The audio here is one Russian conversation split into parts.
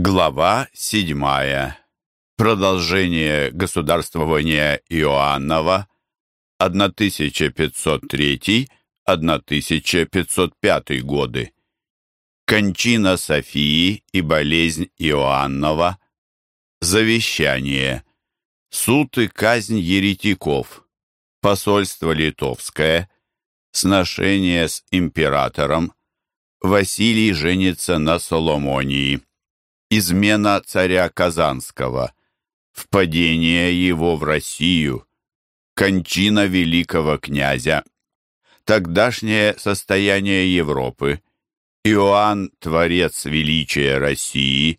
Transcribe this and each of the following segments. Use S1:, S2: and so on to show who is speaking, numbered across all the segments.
S1: Глава седьмая. Продолжение государствования Иоаннова 1503-1505 годы. Кончина Софии и болезнь Иоаннова. Завещание. Суд и казнь еретиков. Посольство литовское. Сношение с императором. Василий женится на Соломонии. Измена царя Казанского. Впадение его в Россию. Кончина великого князя. Тогдашнее состояние Европы. Иоанн, творец величия России,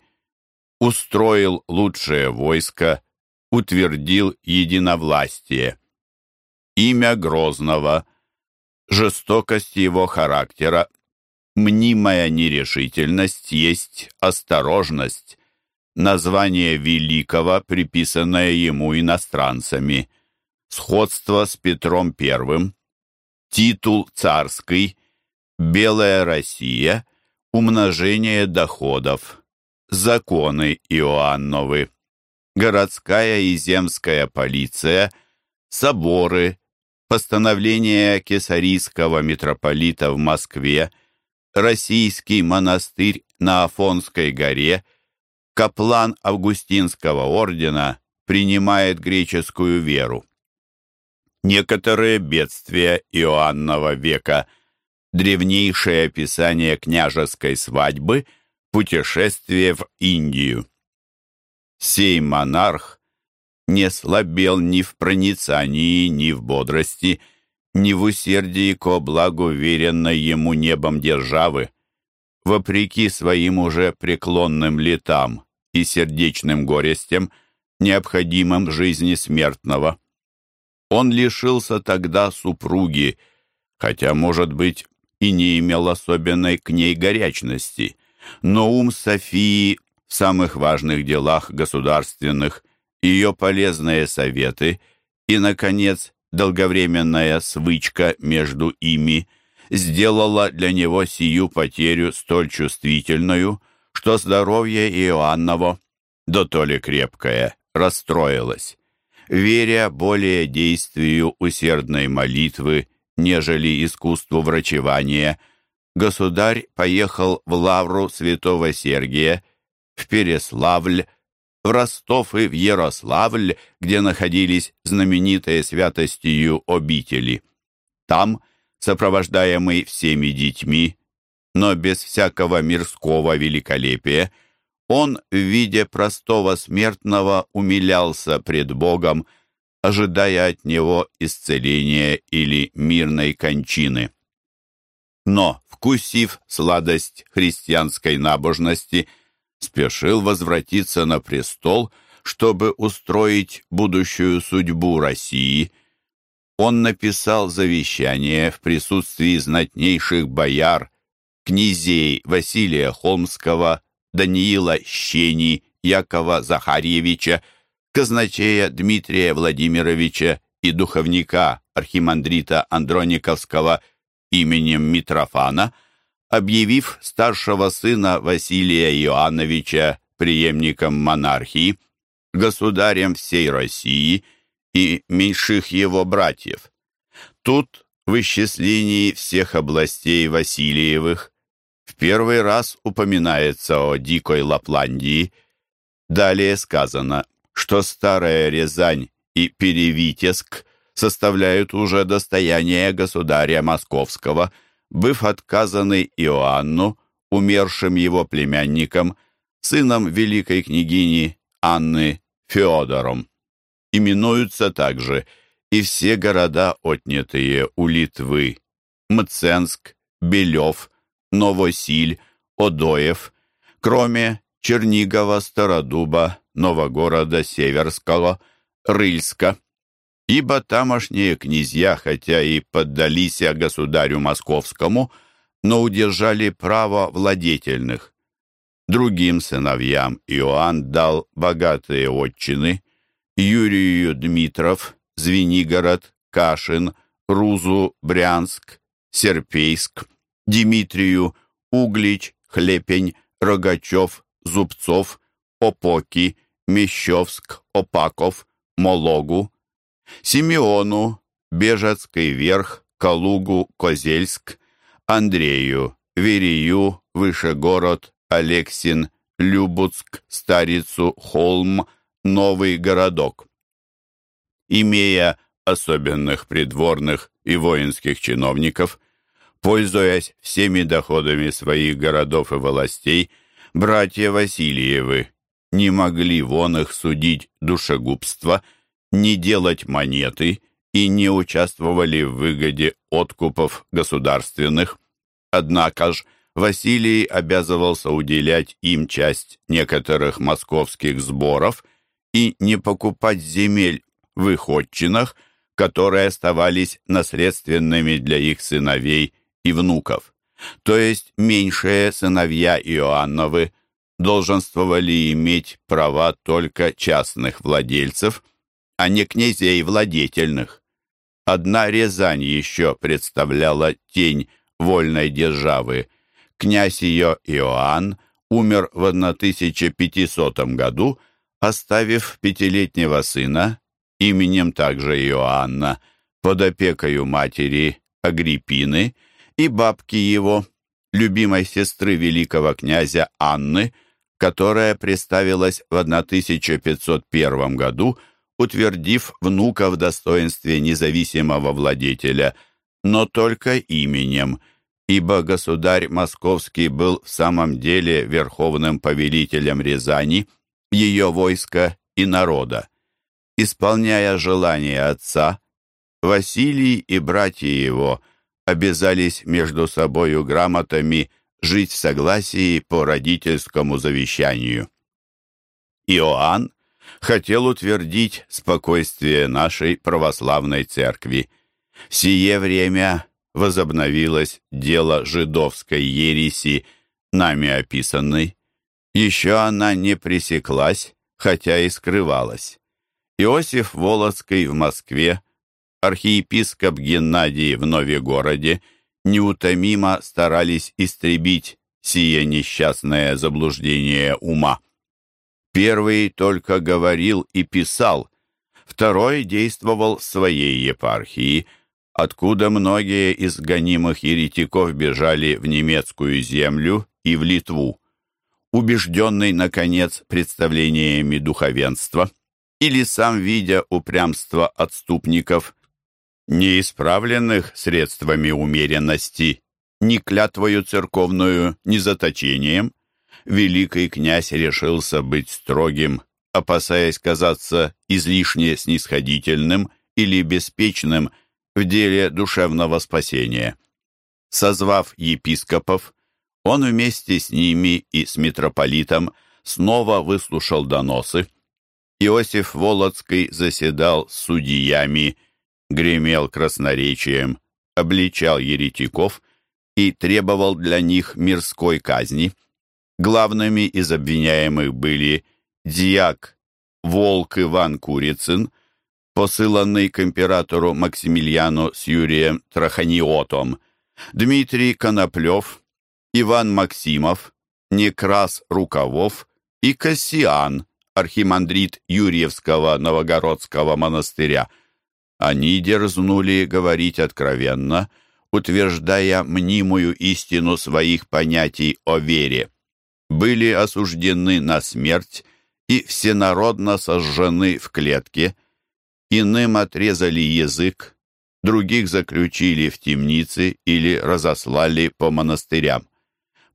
S1: устроил лучшее войско, утвердил единовластие. Имя Грозного, жестокость его характера Мнимая нерешительность есть осторожность, название великого, приписанное ему иностранцами, сходство с Петром I, титул царский, белая Россия, умножение доходов, законы Иоанновы, городская и земская полиция, соборы, постановление кесарийского митрополита в Москве, Российский монастырь на Афонской горе, каплан Августинского ордена, принимает греческую веру. Некоторые бедствия Иоаннова века, древнейшее описание княжеской свадьбы, путешествие в Индию. Сей монарх не слабел ни в проницании, ни в бодрости, ни в усердии ко благу веренной ему небом державы, вопреки своим уже преклонным летам и сердечным горестям, необходимым жизни смертного. Он лишился тогда супруги, хотя, может быть, и не имел особенной к ней горячности, но ум Софии в самых важных делах государственных, ее полезные советы и, наконец, долговременная свычка между ими сделала для него сию потерю столь чувствительную, что здоровье Иоанново, да то ли крепкое, расстроилось. Веря более действию усердной молитвы, нежели искусству врачевания, государь поехал в лавру святого Сергия, в Переславль, в Ростов и в Ярославль, где находились знаменитые святостью обители. Там, сопровождаемый всеми детьми, но без всякого мирского великолепия, он в виде простого смертного умилялся пред Богом, ожидая от него исцеления или мирной кончины. Но, вкусив сладость христианской набожности – спешил возвратиться на престол, чтобы устроить будущую судьбу России. Он написал завещание в присутствии знатнейших бояр, князей Василия Холмского, Даниила Щени, Якова Захарьевича, казначея Дмитрия Владимировича и духовника архимандрита Андрониковского именем Митрофана – объявив старшего сына Василия Иоанновича преемником монархии, государем всей России и меньших его братьев. Тут в исчислении всех областей Васильевых в первый раз упоминается о дикой Лапландии. Далее сказано, что Старая Рязань и Перевитеск составляют уже достояние государя Московского – быв отказаны Иоанну, умершим его племянником, сыном великой княгини Анны Феодором. Именуются также и все города, отнятые у Литвы, Мценск, Белев, Новосиль, Одоев, кроме Чернигова, Стародуба, Новогорода, Северского, Рыльска ибо тамошние князья, хотя и поддались государю московскому, но удержали право владетельных. Другим сыновьям Иоанн дал богатые отчины, Юрию Дмитров, Звенигород, Кашин, Рузу, Брянск, Серпейск, Дмитрию, Углич, Хлепень, Рогачев, Зубцов, Опоки, Мещовск, Опаков, Мологу, Симеону, Бежецкий верх, Калугу, Козельск, Андрею, Верию, Вышегород, Алексин, Любуцк, Старицу, Холм, Новый городок. Имея особенных придворных и воинских чиновников, пользуясь всеми доходами своих городов и властей, братья Васильевы не могли вон их судить душегубство, не делать монеты и не участвовали в выгоде откупов государственных. Однако ж Василий обязывался уделять им часть некоторых московских сборов и не покупать земель в их отчинах, которые оставались наследственными для их сыновей и внуков. То есть меньшие сыновья Иоанновы долженствовали иметь права только частных владельцев, а не князей владетельных. Одна Рязань еще представляла тень вольной державы. Князь ее Иоанн умер в 1500 году, оставив пятилетнего сына, именем также Иоанна, под опекою матери Агриппины и бабки его, любимой сестры великого князя Анны, которая представилась в 1501 году, утвердив внука в достоинстве независимого владетеля, но только именем, ибо государь Московский был в самом деле верховным повелителем Рязани, ее войска и народа. Исполняя желание отца, Василий и братья его обязались между собою грамотами жить в согласии по родительскому завещанию. Иоанн хотел утвердить спокойствие нашей православной церкви. В сие время возобновилось дело жидовской ереси, нами описанной. Еще она не пресеклась, хотя и скрывалась. Иосиф Волоцкий в Москве, архиепископ Геннадий в Новегороде – неутомимо старались истребить сие несчастное заблуждение ума. Первый только говорил и писал, второй действовал в своей епархии, откуда многие из гонимых еретиков бежали в немецкую землю и в Литву. Убежденный, наконец, представлениями духовенства, или сам видя упрямство отступников, не исправленных средствами умеренности, ни клятвою церковную, ни заточением, великий князь решился быть строгим, опасаясь казаться излишне снисходительным или беспечным в деле душевного спасения. Созвав епископов, он вместе с ними и с митрополитом снова выслушал доносы. Иосиф Волоцкий заседал с судьями гремел красноречием, обличал еретиков и требовал для них мирской казни. Главными из обвиняемых были дьяк Волк Иван Курицын, посыланный к императору Максимилиану с Юрием Траханиотом, Дмитрий Коноплев, Иван Максимов, Некрас Рукавов и Кассиан, архимандрит Юрьевского Новогородского монастыря – они дерзнули говорить откровенно, утверждая мнимую истину своих понятий о вере. Были осуждены на смерть и всенародно сожжены в клетке. Иным отрезали язык, других заключили в темницы или разослали по монастырям.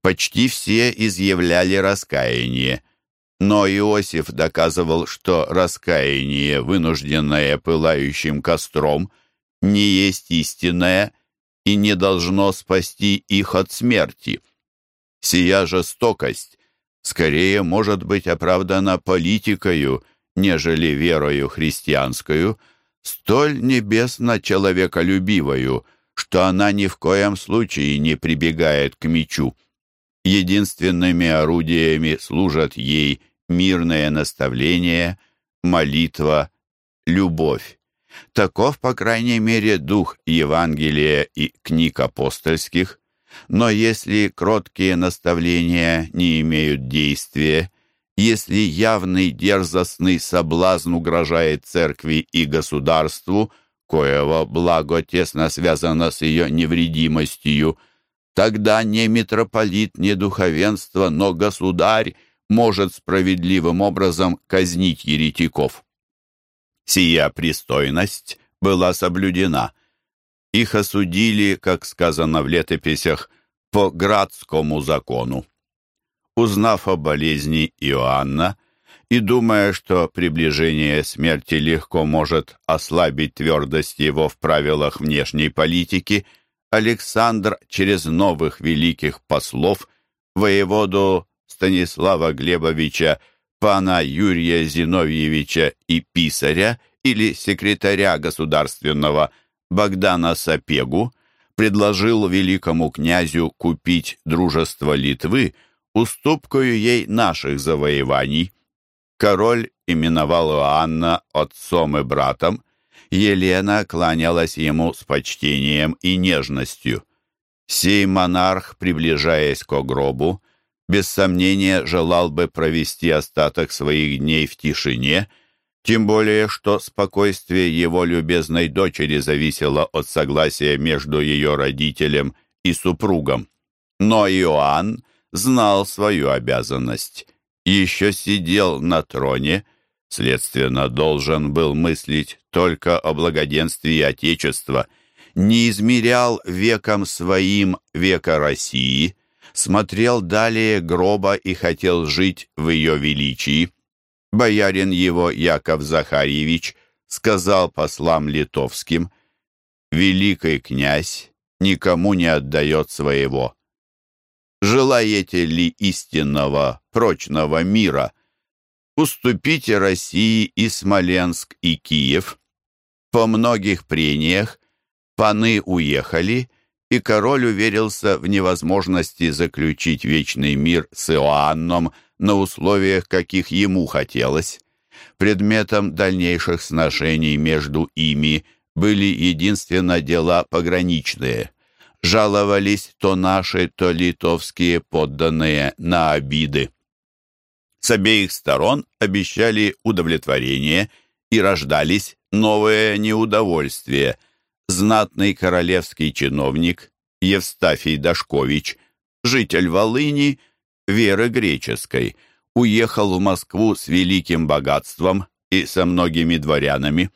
S1: Почти все изъявляли раскаяние – но Иосиф доказывал, что раскаяние, вынужденное пылающим костром, не есть истинное и не должно спасти их от смерти. Сия жестокость скорее может быть оправдана политикою, нежели верою христианскую, столь небесно человеколюбивою, что она ни в коем случае не прибегает к мечу. Единственными орудиями служат ей мирное наставление, молитва, любовь. Таков, по крайней мере, дух Евангелия и книг апостольских. Но если кроткие наставления не имеют действия, если явный дерзостный соблазн угрожает церкви и государству, коего благо тесно связано с ее невредимостью, тогда не митрополит, не духовенство, но государь может справедливым образом казнить еретиков. Сия пристойность была соблюдена. Их осудили, как сказано в летописях, по градскому закону. Узнав о болезни Иоанна и думая, что приближение смерти легко может ослабить твердость его в правилах внешней политики, Александр через новых великих послов, воеводу Станислава Глебовича, пана Юрия Зиновьевича и писаря или секретаря государственного Богдана Сапегу, предложил великому князю купить дружество Литвы уступкою ей наших завоеваний. Король именовал Иоанна отцом и братом, Елена кланялась ему с почтением и нежностью. Сей монарх, приближаясь к гробу, без сомнения желал бы провести остаток своих дней в тишине, тем более что спокойствие его любезной дочери зависело от согласия между ее родителем и супругом. Но Иоанн знал свою обязанность, еще сидел на троне, следственно, должен был мыслить только о благоденствии Отечества, не измерял веком своим века России – смотрел далее гроба и хотел жить в ее величии. Боярин его Яков Захарьевич сказал послам литовским, «Великий князь никому не отдает своего. Желаете ли истинного, прочного мира? Уступите России и Смоленск, и Киев. По многих прениях паны уехали, и король уверился в невозможности заключить вечный мир с Иоанном на условиях, каких ему хотелось. Предметом дальнейших сношений между ими были единственно дела пограничные. Жаловались то наши, то литовские подданные на обиды. С обеих сторон обещали удовлетворение и рождались новые неудовольствия – знатный королевский чиновник Евстафий Дашкович, житель Волыни, веры греческой, уехал в Москву с великим богатством и со многими дворянами.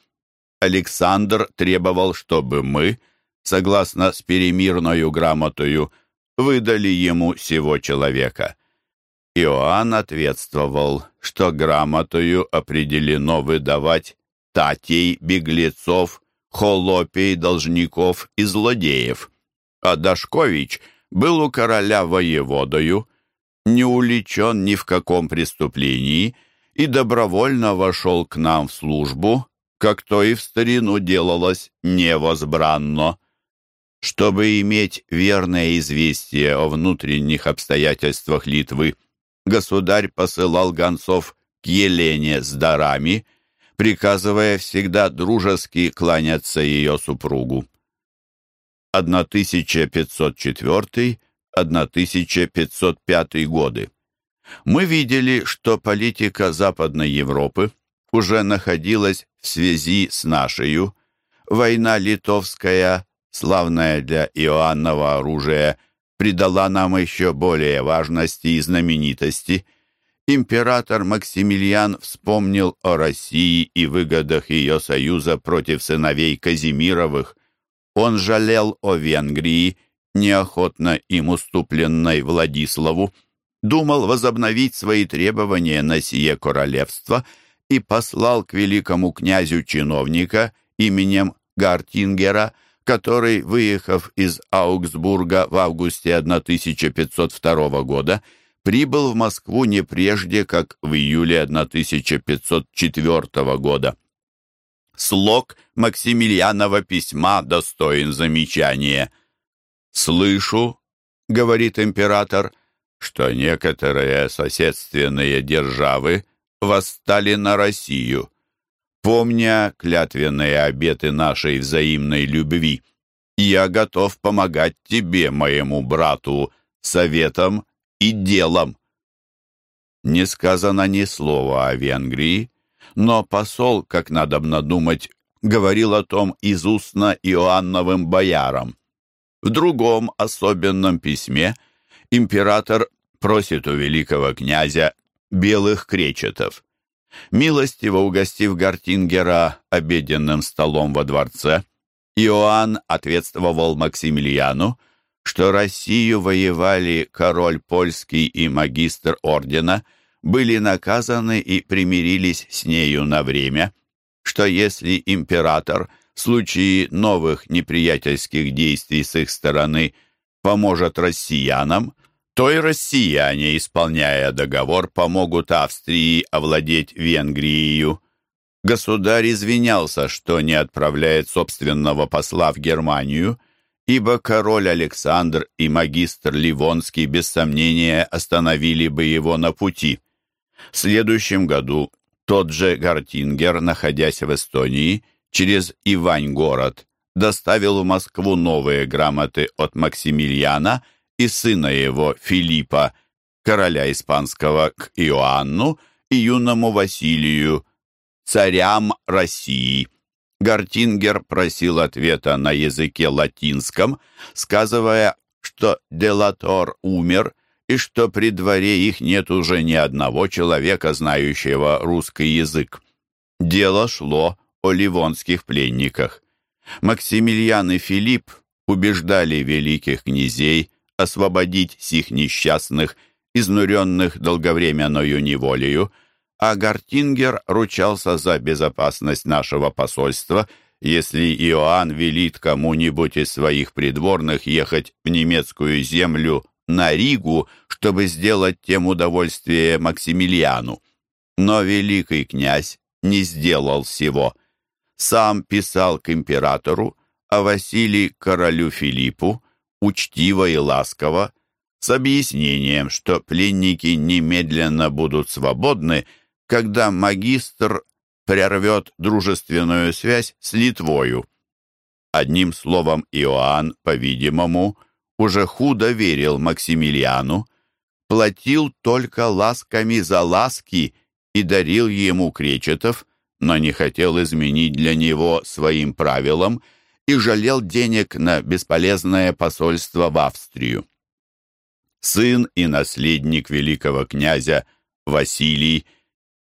S1: Александр требовал, чтобы мы, согласно с перемирною грамотою, выдали ему сего человека. Иоанн ответствовал, что грамотою определено выдавать татей, беглецов, холопей, должников и злодеев. А Дашкович был у короля воеводою, не уличен ни в каком преступлении и добровольно вошел к нам в службу, как то и в старину делалось невозбранно. Чтобы иметь верное известие о внутренних обстоятельствах Литвы, государь посылал гонцов к Елене с дарами – приказывая всегда дружески кланяться ее супругу. 1504-1505 годы. Мы видели, что политика Западной Европы уже находилась в связи с нашей. Война литовская, славная для Иоаннова оружия, придала нам еще более важности и знаменитости – император Максимилиан вспомнил о России и выгодах ее союза против сыновей Казимировых. Он жалел о Венгрии, неохотно им уступленной Владиславу, думал возобновить свои требования на сие королевство и послал к великому князю чиновника именем Гартингера, который, выехав из Аугсбурга в августе 1502 года, прибыл в Москву не прежде, как в июле 1504 года. Слог Максимилианова письма достоин замечания. «Слышу, — говорит император, — что некоторые соседственные державы восстали на Россию, помня клятвенные обеты нашей взаимной любви. Я готов помогать тебе, моему брату, советом и делом. Не сказано ни слова о Венгрии, но посол, как надобно думать, говорил о том из устно Иоанновым боярам. В другом особенном письме император просит у великого князя белых кречетов. Милостиво угостив Гартингера обеденным столом во дворце, Иоанн ответствовал Максимилиану, что Россию воевали король польский и магистр ордена, были наказаны и примирились с нею на время, что если император в случае новых неприятельских действий с их стороны поможет россиянам, то и россияне, исполняя договор, помогут Австрии овладеть Венгрией. Государь извинялся, что не отправляет собственного посла в Германию, ибо король Александр и магистр Ливонский без сомнения остановили бы его на пути. В следующем году тот же Гартингер, находясь в Эстонии, через Ивань-город, доставил в Москву новые грамоты от Максимилиана и сына его Филиппа, короля испанского, к Иоанну и юному Василию, царям России. Гартингер просил ответа на языке латинском, сказывая, что Делатор умер и что при дворе их нет уже ни одного человека, знающего русский язык. Дело шло о ливонских пленниках. Максимилиан и Филипп убеждали великих князей освободить сих несчастных, изнуренных долговременною неволею, а Гартингер ручался за безопасность нашего посольства, если Иоанн велит кому-нибудь из своих придворных ехать в немецкую землю на Ригу, чтобы сделать тем удовольствие Максимилиану. Но великий князь не сделал всего. Сам писал к императору, а Василий королю Филиппу, учтиво и ласково, с объяснением, что пленники немедленно будут свободны, когда магистр прервет дружественную связь с Литвою. Одним словом, Иоанн, по-видимому, уже худо верил Максимилиану, платил только ласками за ласки и дарил ему кречетов, но не хотел изменить для него своим правилам и жалел денег на бесполезное посольство в Австрию. Сын и наследник великого князя Василий –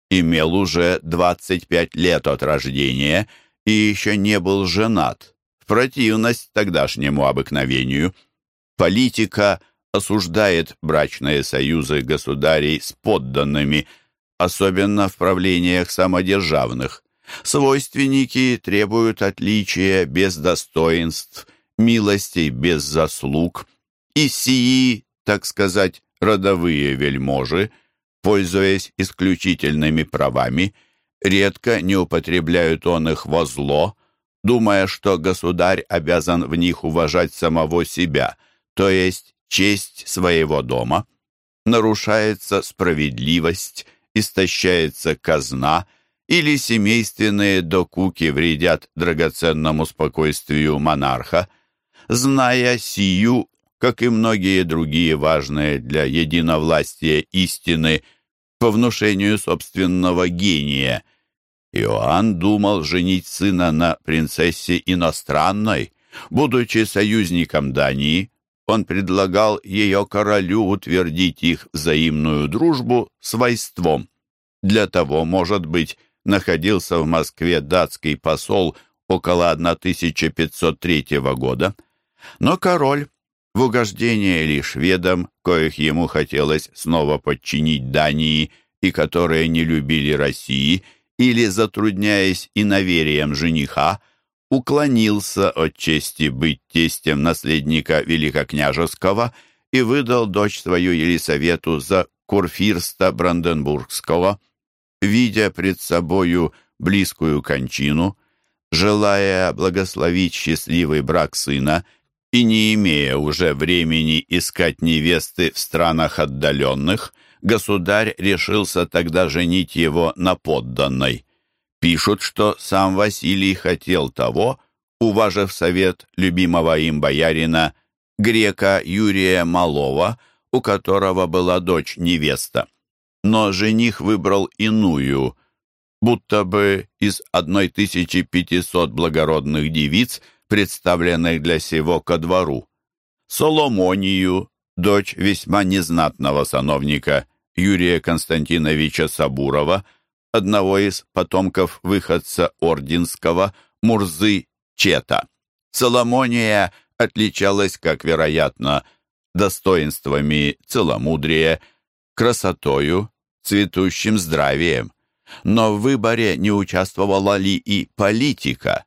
S1: имел уже 25 лет от рождения и еще не был женат, в противность тогдашнему обыкновению. Политика осуждает брачные союзы государей с подданными, особенно в правлениях самодержавных. Свойственники требуют отличия без достоинств, милостей без заслуг, и сии, так сказать, родовые вельможи – пользуясь исключительными правами, редко не употребляют он их во зло, думая, что государь обязан в них уважать самого себя, то есть честь своего дома. Нарушается справедливость, истощается казна, или семейственные докуки вредят драгоценному спокойствию монарха. Зная сию, как и многие другие важные для единовластия истины – по внушению собственного гения. Иоанн думал женить сына на принцессе иностранной. Будучи союзником Дании, он предлагал ее королю утвердить их взаимную дружбу свойством. Для того, может быть, находился в Москве датский посол около 1503 года. Но король в угождение ли шведам, коих ему хотелось снова подчинить Дании и которые не любили России, или, затрудняясь и наверием жениха, уклонился от чести быть тестем наследника Великокняжеского и выдал дочь свою Елисавету за курфирста Бранденбургского. Видя пред собою близкую кончину, желая благословить счастливый брак сына и не имея уже времени искать невесты в странах отдаленных, государь решился тогда женить его на подданной. Пишут, что сам Василий хотел того, уважив совет любимого им боярина, грека Юрия Малова, у которого была дочь-невеста. Но жених выбрал иную, будто бы из 1500 благородных девиц, представленных для сего ко двору. Соломонию, дочь весьма незнатного сановника Юрия Константиновича Сабурова, одного из потомков выходца Ординского, Мурзы Чета. Соломония отличалась, как вероятно, достоинствами целомудрия, красотою, цветущим здравием. Но в выборе не участвовала ли и политика?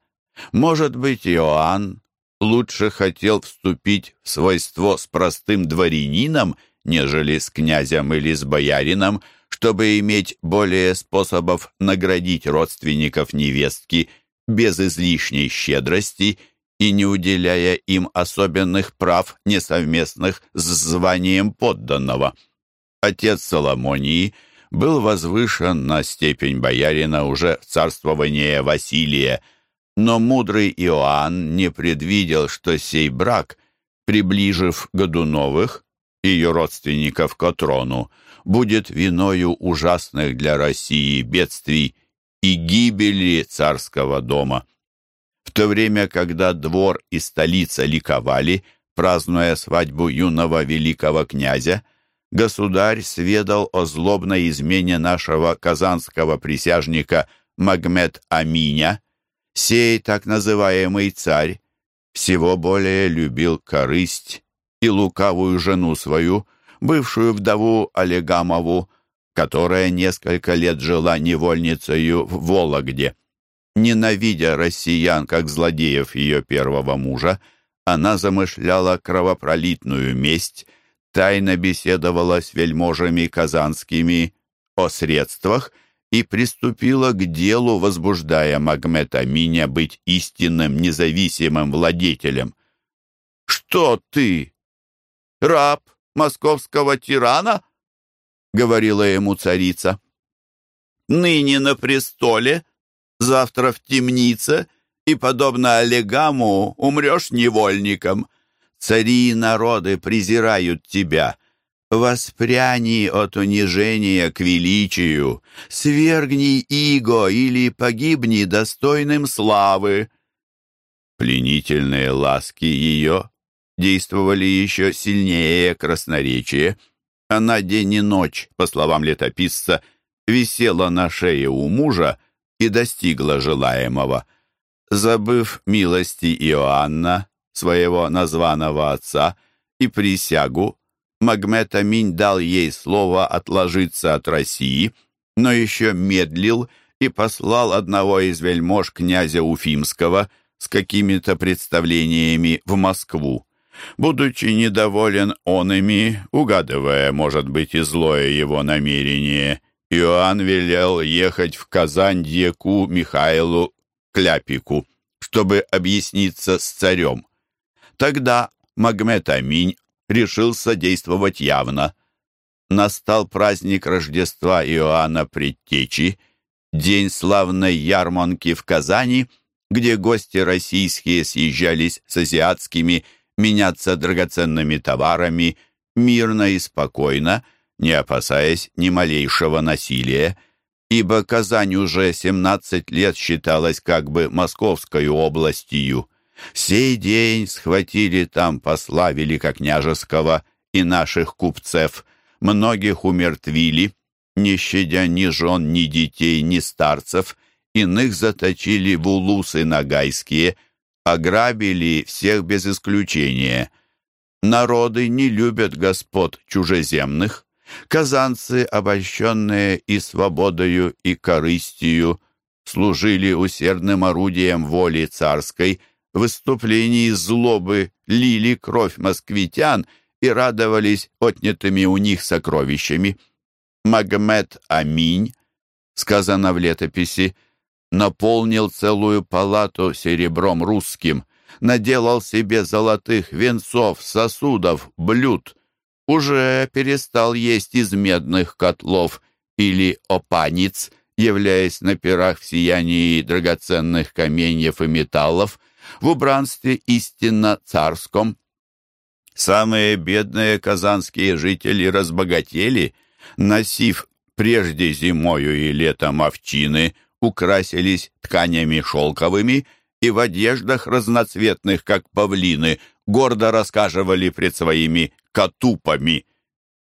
S1: Может быть, Иоанн лучше хотел вступить в свойство с простым дворянином, нежели с князем или с боярином, чтобы иметь более способов наградить родственников невестки без излишней щедрости и не уделяя им особенных прав, несовместных с званием подданного. Отец Соломонии был возвышен на степень боярина уже в царствование Василия, но мудрый Иоанн не предвидел, что сей брак, приближив Годуновых, ее родственников к трону, будет виною ужасных для России бедствий и гибели царского дома. В то время, когда двор и столица ликовали, празднуя свадьбу юного великого князя, государь сведал о злобной измене нашего казанского присяжника Магмед Аминя. Сей так называемый царь всего более любил корысть и лукавую жену свою, бывшую вдову Олегамову, которая несколько лет жила невольницею в Вологде. Ненавидя россиян как злодеев ее первого мужа, она замышляла кровопролитную месть, тайно беседовала с вельможами казанскими о средствах и приступила к делу, возбуждая Магмета Миня быть истинным независимым владетелем. «Что ты? Раб московского тирана?» — говорила ему царица. «Ныне на престоле, завтра в темнице, и, подобно Олегаму, умрешь невольником. Цари и народы презирают тебя. Воспряни от унижения к величию, свергни иго или погибни достойным славы». Пленительные ласки ее действовали еще сильнее красноречия. Она день и ночь, по словам летописца, висела на шее у мужа и достигла желаемого. Забыв милости Иоанна, своего названного отца, и присягу, Магмед Аминь дал ей слово отложиться от России, но еще медлил и послал одного из вельмож князя Уфимского с какими-то представлениями в Москву. Будучи недоволен он ими, угадывая, может быть, и злое его намерение, Иоанн велел ехать в Казань дьяку Михаилу Кляпику, чтобы объясниться с царем. Тогда Магмед Аминь решил содействовать явно. Настал праздник Рождества Иоанна Предтечи, день славной ярманки в Казани, где гости российские съезжались с азиатскими меняться драгоценными товарами мирно и спокойно, не опасаясь ни малейшего насилия, ибо Казань уже 17 лет считалась как бы московской областью. Сей день схватили там посла великокняжеского и наших купцев, многих умертвили, не щадя ни жен, ни детей, ни старцев, иных заточили в улусы нагайские – ограбили всех без исключения. Народы не любят господ чужеземных. Казанцы, обольщенные и свободою, и корыстью, служили усердным орудием воли царской, в выступлении злобы лили кровь москвитян и радовались отнятыми у них сокровищами. Магомед Аминь, сказано в летописи, наполнил целую палату серебром русским, наделал себе золотых венцов, сосудов, блюд, уже перестал есть из медных котлов или опаниц, являясь на пирах в сиянии драгоценных каменьев и металлов, в убранстве истинно царском. Самые бедные казанские жители разбогатели, носив прежде зимою и летом овчины, украсились тканями шелковыми и в одеждах разноцветных, как павлины, гордо рассказывали пред своими катупами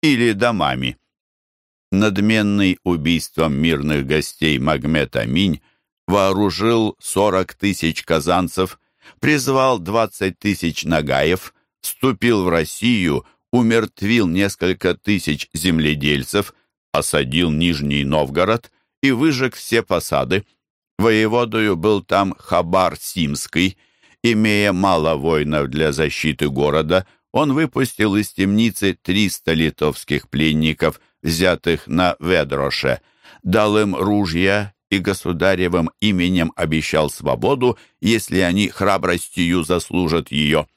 S1: или домами. Надменный убийством мирных гостей Магмед Аминь вооружил 40 тысяч казанцев, призвал 20 тысяч нагаев, вступил в Россию, умертвил несколько тысяч земледельцев, осадил Нижний Новгород и выжег все посады. Воеводою был там Хабар Симский. Имея мало воинов для защиты города, он выпустил из темницы 300 литовских пленников, взятых на Ведроше, дал им ружья и государевым именем обещал свободу, если они храбростью заслужат ее.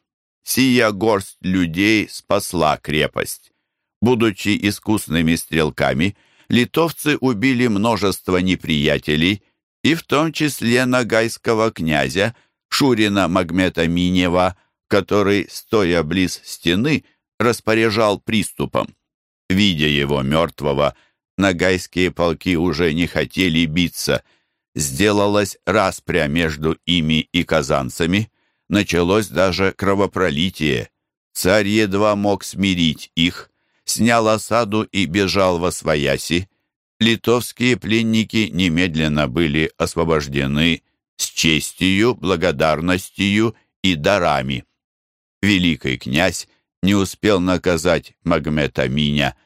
S1: Сия горсть людей спасла крепость. Будучи искусными стрелками, литовцы убили множество неприятелей, и в том числе нагайского князя Шурина Магмета Минева, который, стоя близ стены, распоряжал приступом. Видя его мертвого, нагайские полки уже не хотели биться. Сделалась распря между ими и казанцами. Началось даже кровопролитие. Царь едва мог смирить их, снял осаду и бежал во свояси литовские пленники немедленно были освобождены с честью, благодарностью и дарами. Великий князь не успел наказать Магмета Миня.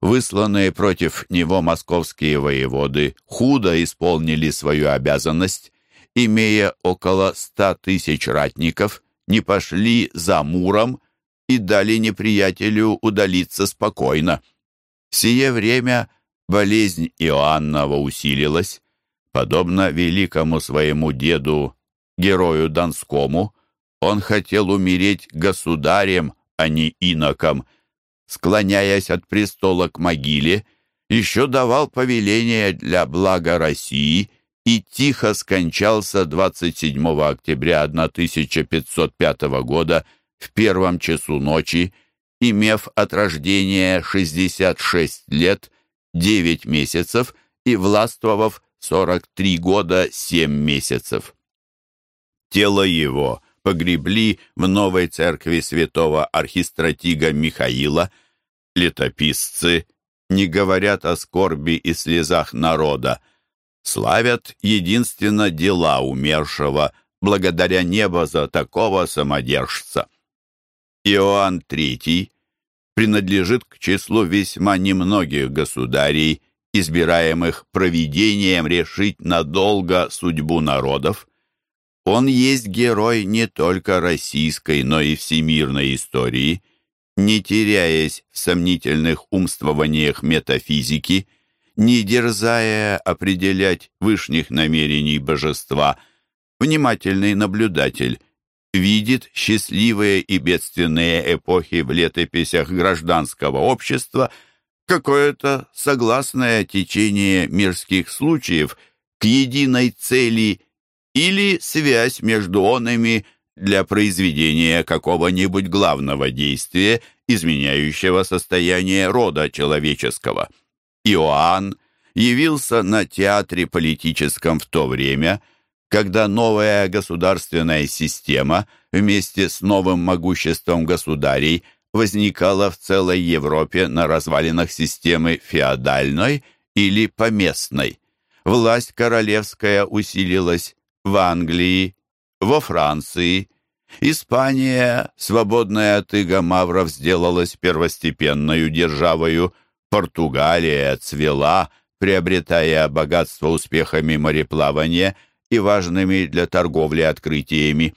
S1: Высланные против него московские воеводы худо исполнили свою обязанность, имея около ста тысяч ратников, не пошли за Муром и дали неприятелю удалиться спокойно. В сие время Болезнь Иоаннова усилилась. Подобно великому своему деду, герою Донскому, он хотел умереть государем, а не иноком. Склоняясь от престола к могиле, еще давал повеление для блага России и тихо скончался 27 октября 1505 года в первом часу ночи, имев от рождения 66 лет 9 месяцев и властвовав 43 года 7 месяцев. Тело его погребли в новой церкви святого архистратига Михаила. Летописцы не говорят о скорби и слезах народа, славят единственно дела умершего, благодаря небо за такого самодержца. Иоанн III принадлежит к числу весьма немногих государей, избираемых провидением решить надолго судьбу народов. Он есть герой не только российской, но и всемирной истории, не теряясь в сомнительных умствованиях метафизики, не дерзая определять вышних намерений божества, внимательный наблюдатель, видит счастливые и бедственные эпохи в летописях гражданского общества, какое-то согласное течение мирских случаев к единой цели или связь между онами для произведения какого-нибудь главного действия, изменяющего состояние рода человеческого. Иоанн явился на театре политическом в то время – когда новая государственная система вместе с новым могуществом государей возникала в целой Европе на развалинах системы феодальной или поместной. Власть королевская усилилась в Англии, во Франции. Испания, свободная от иго мавров, сделалась первостепенной державою. Португалия цвела, приобретая богатство успехами мореплавания – и важными для торговли открытиями.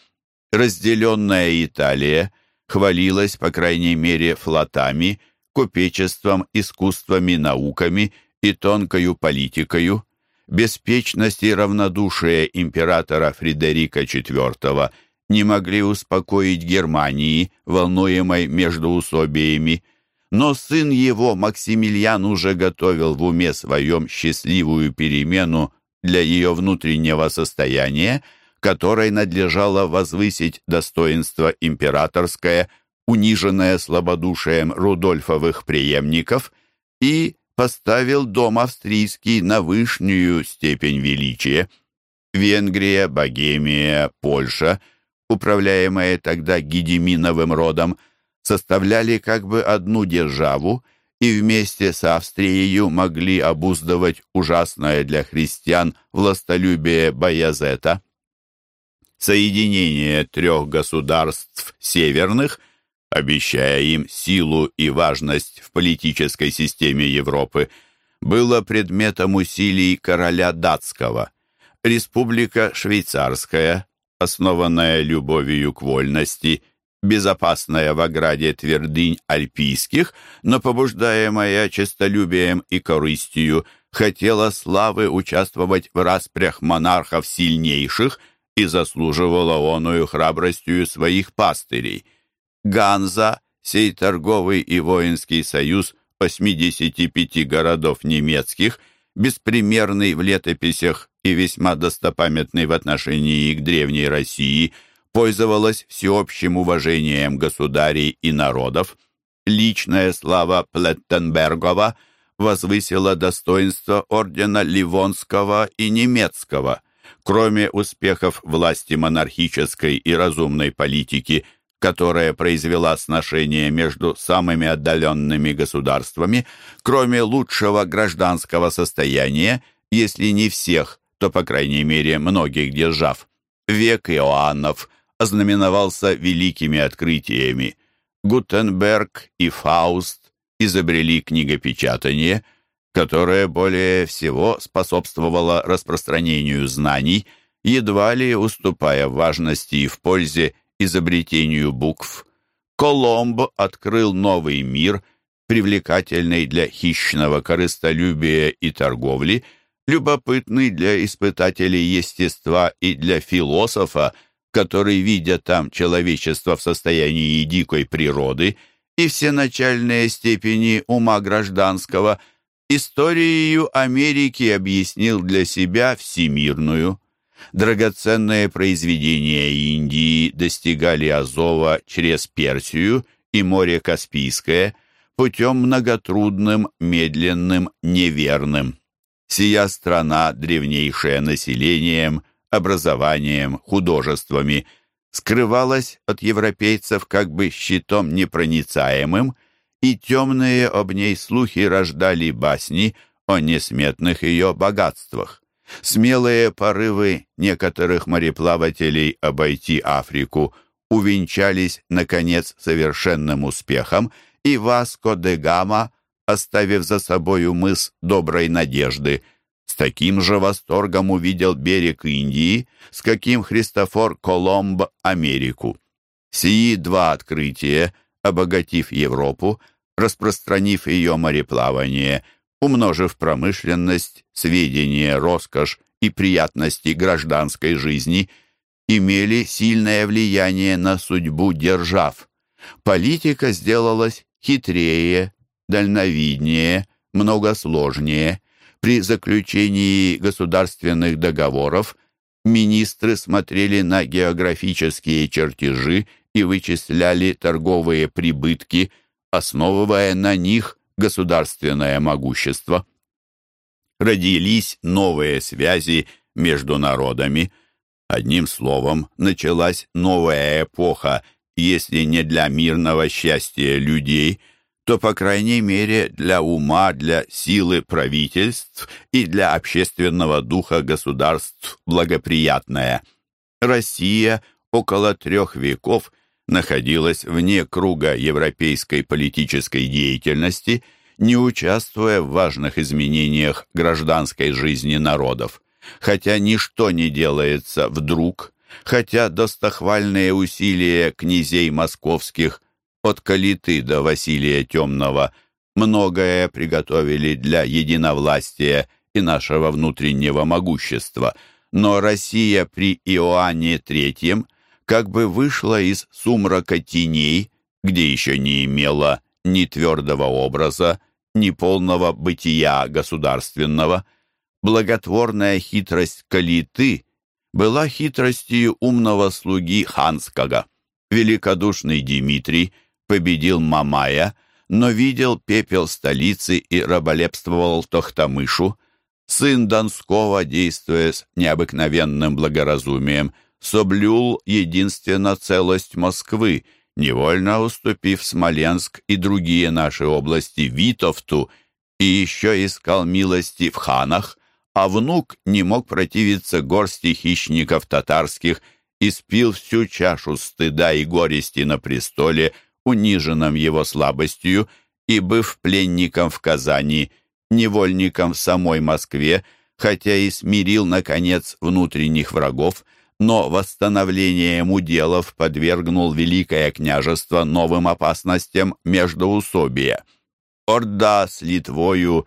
S1: Разделенная Италия хвалилась, по крайней мере, флотами, купечеством, искусствами, науками и тонкою политикою. Беспечность и равнодушие императора Фредерика IV не могли успокоить Германии, волнуемой междоусобиями, но сын его, Максимилиан, уже готовил в уме своем счастливую перемену для ее внутреннего состояния, которой надлежало возвысить достоинство императорское, униженное слабодушием Рудольфовых преемников, и поставил дом австрийский на вышнюю степень величия. Венгрия, Богемия, Польша, управляемые тогда Гедеминовым родом, составляли как бы одну державу и вместе с Австрией могли обуздывать ужасное для христиан властолюбие Баязета. Соединение трех государств северных, обещая им силу и важность в политической системе Европы, было предметом усилий короля датского. Республика Швейцарская, основанная любовью к вольности безопасная в ограде твердынь альпийских, но побуждаемая честолюбием и корыстью, хотела славы участвовать в распрях монархов сильнейших и заслуживала оную храбростью своих пастырей. Ганза, сей торговый и воинский союз 85 городов немецких, беспримерный в летописях и весьма достопамятный в отношении к древней России – пользовалась всеобщим уважением государей и народов. Личная слава Плеттенбергова возвысила достоинство ордена Ливонского и немецкого. Кроме успехов власти монархической и разумной политики, которая произвела сношение между самыми отдаленными государствами, кроме лучшего гражданского состояния, если не всех, то, по крайней мере, многих держав, век Иоаннов – ознаменовался великими открытиями. Гутенберг и Фауст изобрели книгопечатание, которое более всего способствовало распространению знаний, едва ли уступая важности и в пользе изобретению букв. Коломб открыл новый мир, привлекательный для хищного корыстолюбия и торговли, любопытный для испытателей естества и для философа, который, видя там человечество в состоянии дикой природы и все начальные степени ума гражданского, историю Америки объяснил для себя всемирную. Драгоценные произведения Индии достигали Азова через Персию и море Каспийское путем многотрудным, медленным, неверным. Сия страна, древнейшая населением, образованием, художествами, скрывалась от европейцев как бы щитом непроницаемым, и темные об ней слухи рождали басни о несметных ее богатствах. Смелые порывы некоторых мореплавателей обойти Африку увенчались, наконец, совершенным успехом, и Васко де Гама, оставив за собою мыс Доброй Надежды, с таким же восторгом увидел берег Индии, с каким Христофор Коломб Америку. Сии два открытия, обогатив Европу, распространив ее мореплавание, умножив промышленность, сведения, роскошь и приятности гражданской жизни, имели сильное влияние на судьбу держав. Политика сделалась хитрее, дальновиднее, многосложнее – при заключении государственных договоров министры смотрели на географические чертежи и вычисляли торговые прибытки, основывая на них государственное могущество. Родились новые связи между народами. Одним словом, началась новая эпоха, если не для мирного счастья людей – то, по крайней мере, для ума, для силы правительств и для общественного духа государств благоприятная. Россия около трех веков находилась вне круга европейской политической деятельности, не участвуя в важных изменениях гражданской жизни народов. Хотя ничто не делается вдруг, хотя достохвальные усилия князей московских – от Калиты до Василия Темного многое приготовили для единовластия и нашего внутреннего могущества, но Россия при Иоанне III как бы вышла из сумрака теней, где еще не имела ни твердого образа, ни полного бытия государственного. Благотворная хитрость Калиты была хитростью умного слуги ханского. Великодушный Дмитрий победил Мамая, но видел пепел столицы и раболепствовал Тохтамышу. Сын Донского, действуя с необыкновенным благоразумием, соблюл единственно целость Москвы, невольно уступив Смоленск и другие наши области Витовту, и еще искал милости в ханах, а внук не мог противиться горсти хищников татарских и спил всю чашу стыда и горести на престоле, униженном его слабостью, и, быв пленником в Казани, невольником в самой Москве, хотя и смирил, наконец, внутренних врагов, но восстановлением уделов подвергнул Великое княжество новым опасностям междоусобия. Орда с Литвою,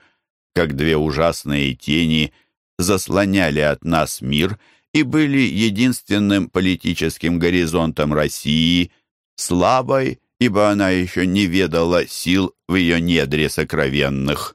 S1: как две ужасные тени, заслоняли от нас мир и были единственным политическим горизонтом России, слабой, ибо она еще не ведала сил в ее недре сокровенных.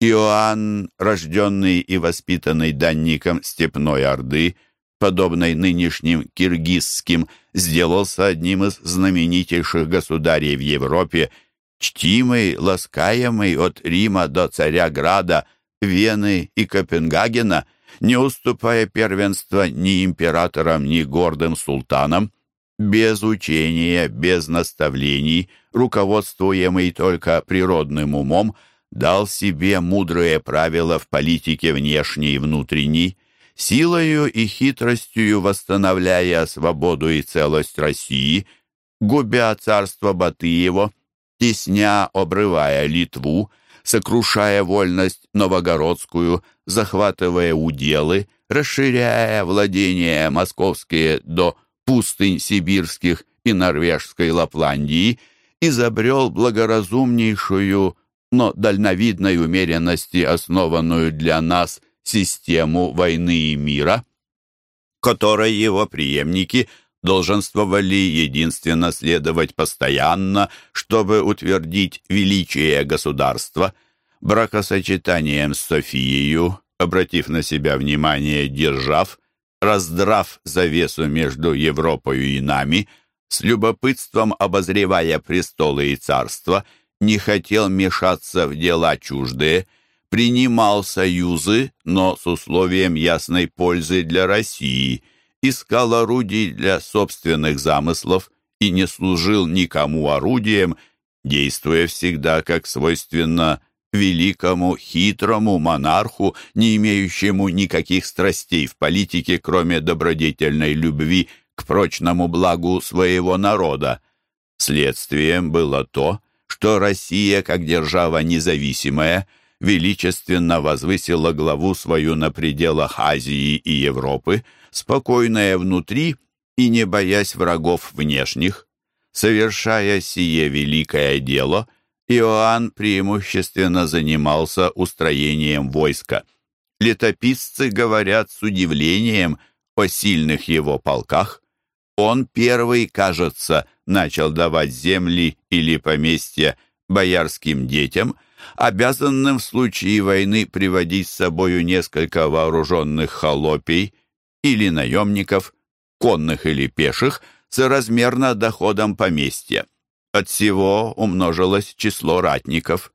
S1: Иоанн, рожденный и воспитанный данником Степной Орды, подобной нынешним киргизским, сделался одним из знаменитейших государей в Европе, чтимый, ласкаемый от Рима до царя Града, Вены и Копенгагена, не уступая первенства ни императорам, ни гордым султанам, без учения, без наставлений, руководствуемый только природным умом, дал себе мудрые правила в политике внешней и внутренней, силою и хитростью восстановляя свободу и целость России, губя царство Батыево, тесня, обрывая Литву, сокрушая вольность новогородскую, захватывая уделы, расширяя владения московские до пустынь сибирских и норвежской Лапландии, изобрел благоразумнейшую, но дальновидной умеренности, основанную для нас систему войны и мира, которой его преемники долженствовали единственно следовать постоянно, чтобы утвердить величие государства, бракосочетанием с Софией, обратив на себя внимание держав, раздрав завесу между Европой и нами, с любопытством обозревая престолы и царства, не хотел мешаться в дела чуждые, принимал союзы, но с условием ясной пользы для России, искал орудий для собственных замыслов и не служил никому орудием, действуя всегда как свойственно великому, хитрому монарху, не имеющему никаких страстей в политике, кроме добродетельной любви к прочному благу своего народа. Следствием было то, что Россия, как держава независимая, величественно возвысила главу свою на пределах Азии и Европы, спокойная внутри и не боясь врагов внешних. Совершая сие великое дело, Иоанн преимущественно занимался устроением войска. Летописцы говорят с удивлением о сильных его полках. Он первый, кажется, начал давать земли или поместья боярским детям, обязанным в случае войны приводить с собою несколько вооруженных холопей или наемников, конных или пеших, соразмерно доходом поместья. От всего умножилось число ратников.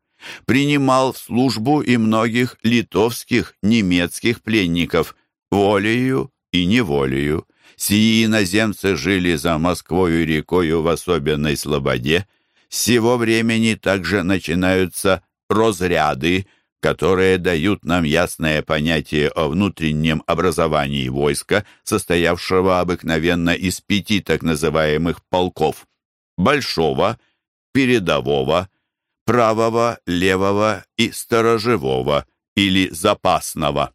S1: Принимал в службу и многих литовских, немецких пленников, волею и неволею. Сии иноземцы жили за Москвою рекою в особенной слободе. С сего времени также начинаются разряды, которые дают нам ясное понятие о внутреннем образовании войска, состоявшего обыкновенно из пяти так называемых полков большого, передового, правого, левого и сторожевого или запасного.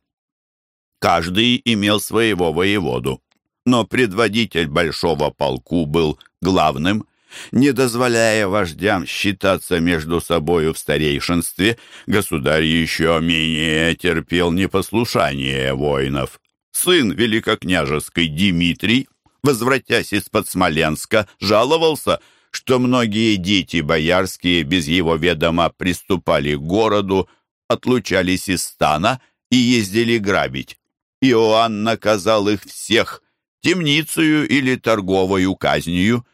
S1: Каждый имел своего воеводу, но предводитель большого полку был главным, не дозволяя вождям считаться между собою в старейшинстве, государь еще менее терпел непослушание воинов. Сын великокняжеский Дмитрий, возвратясь из-под Смоленска, жаловался – что многие дети боярские без его ведома приступали к городу, отлучались из стана и ездили грабить. Иоанн наказал их всех темницею или торговою казнью,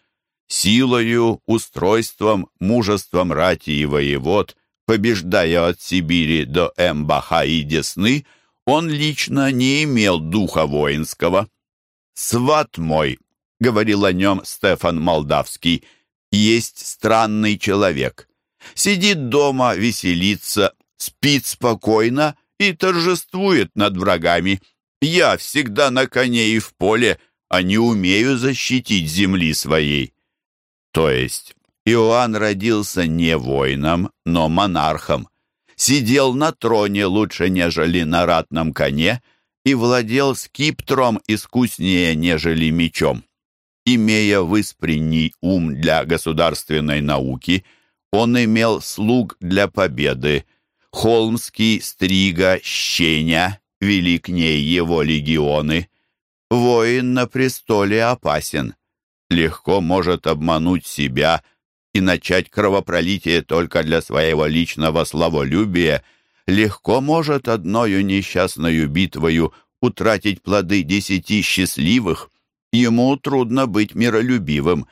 S1: силою, устройством, мужеством рати и воевод, побеждая от Сибири до Эмбаха и Десны, он лично не имел духа воинского. «Сват мой», — говорил о нем Стефан Молдавский, — «есть странный человек. Сидит дома, веселится, спит спокойно и торжествует над врагами. Я всегда на коне и в поле, а не умею защитить земли своей». То есть Иоанн родился не воином, но монархом, сидел на троне лучше, нежели на ратном коне, и владел скиптром искуснее, нежели мечом. Имея выспренний ум для государственной науки, он имел слуг для победы. Холмский, Стрига, Щеня вели к ней его легионы. Воин на престоле опасен. Легко может обмануть себя и начать кровопролитие только для своего личного славолюбия, легко может одною несчастную битвою утратить плоды десяти счастливых. Ему трудно быть миролюбивым,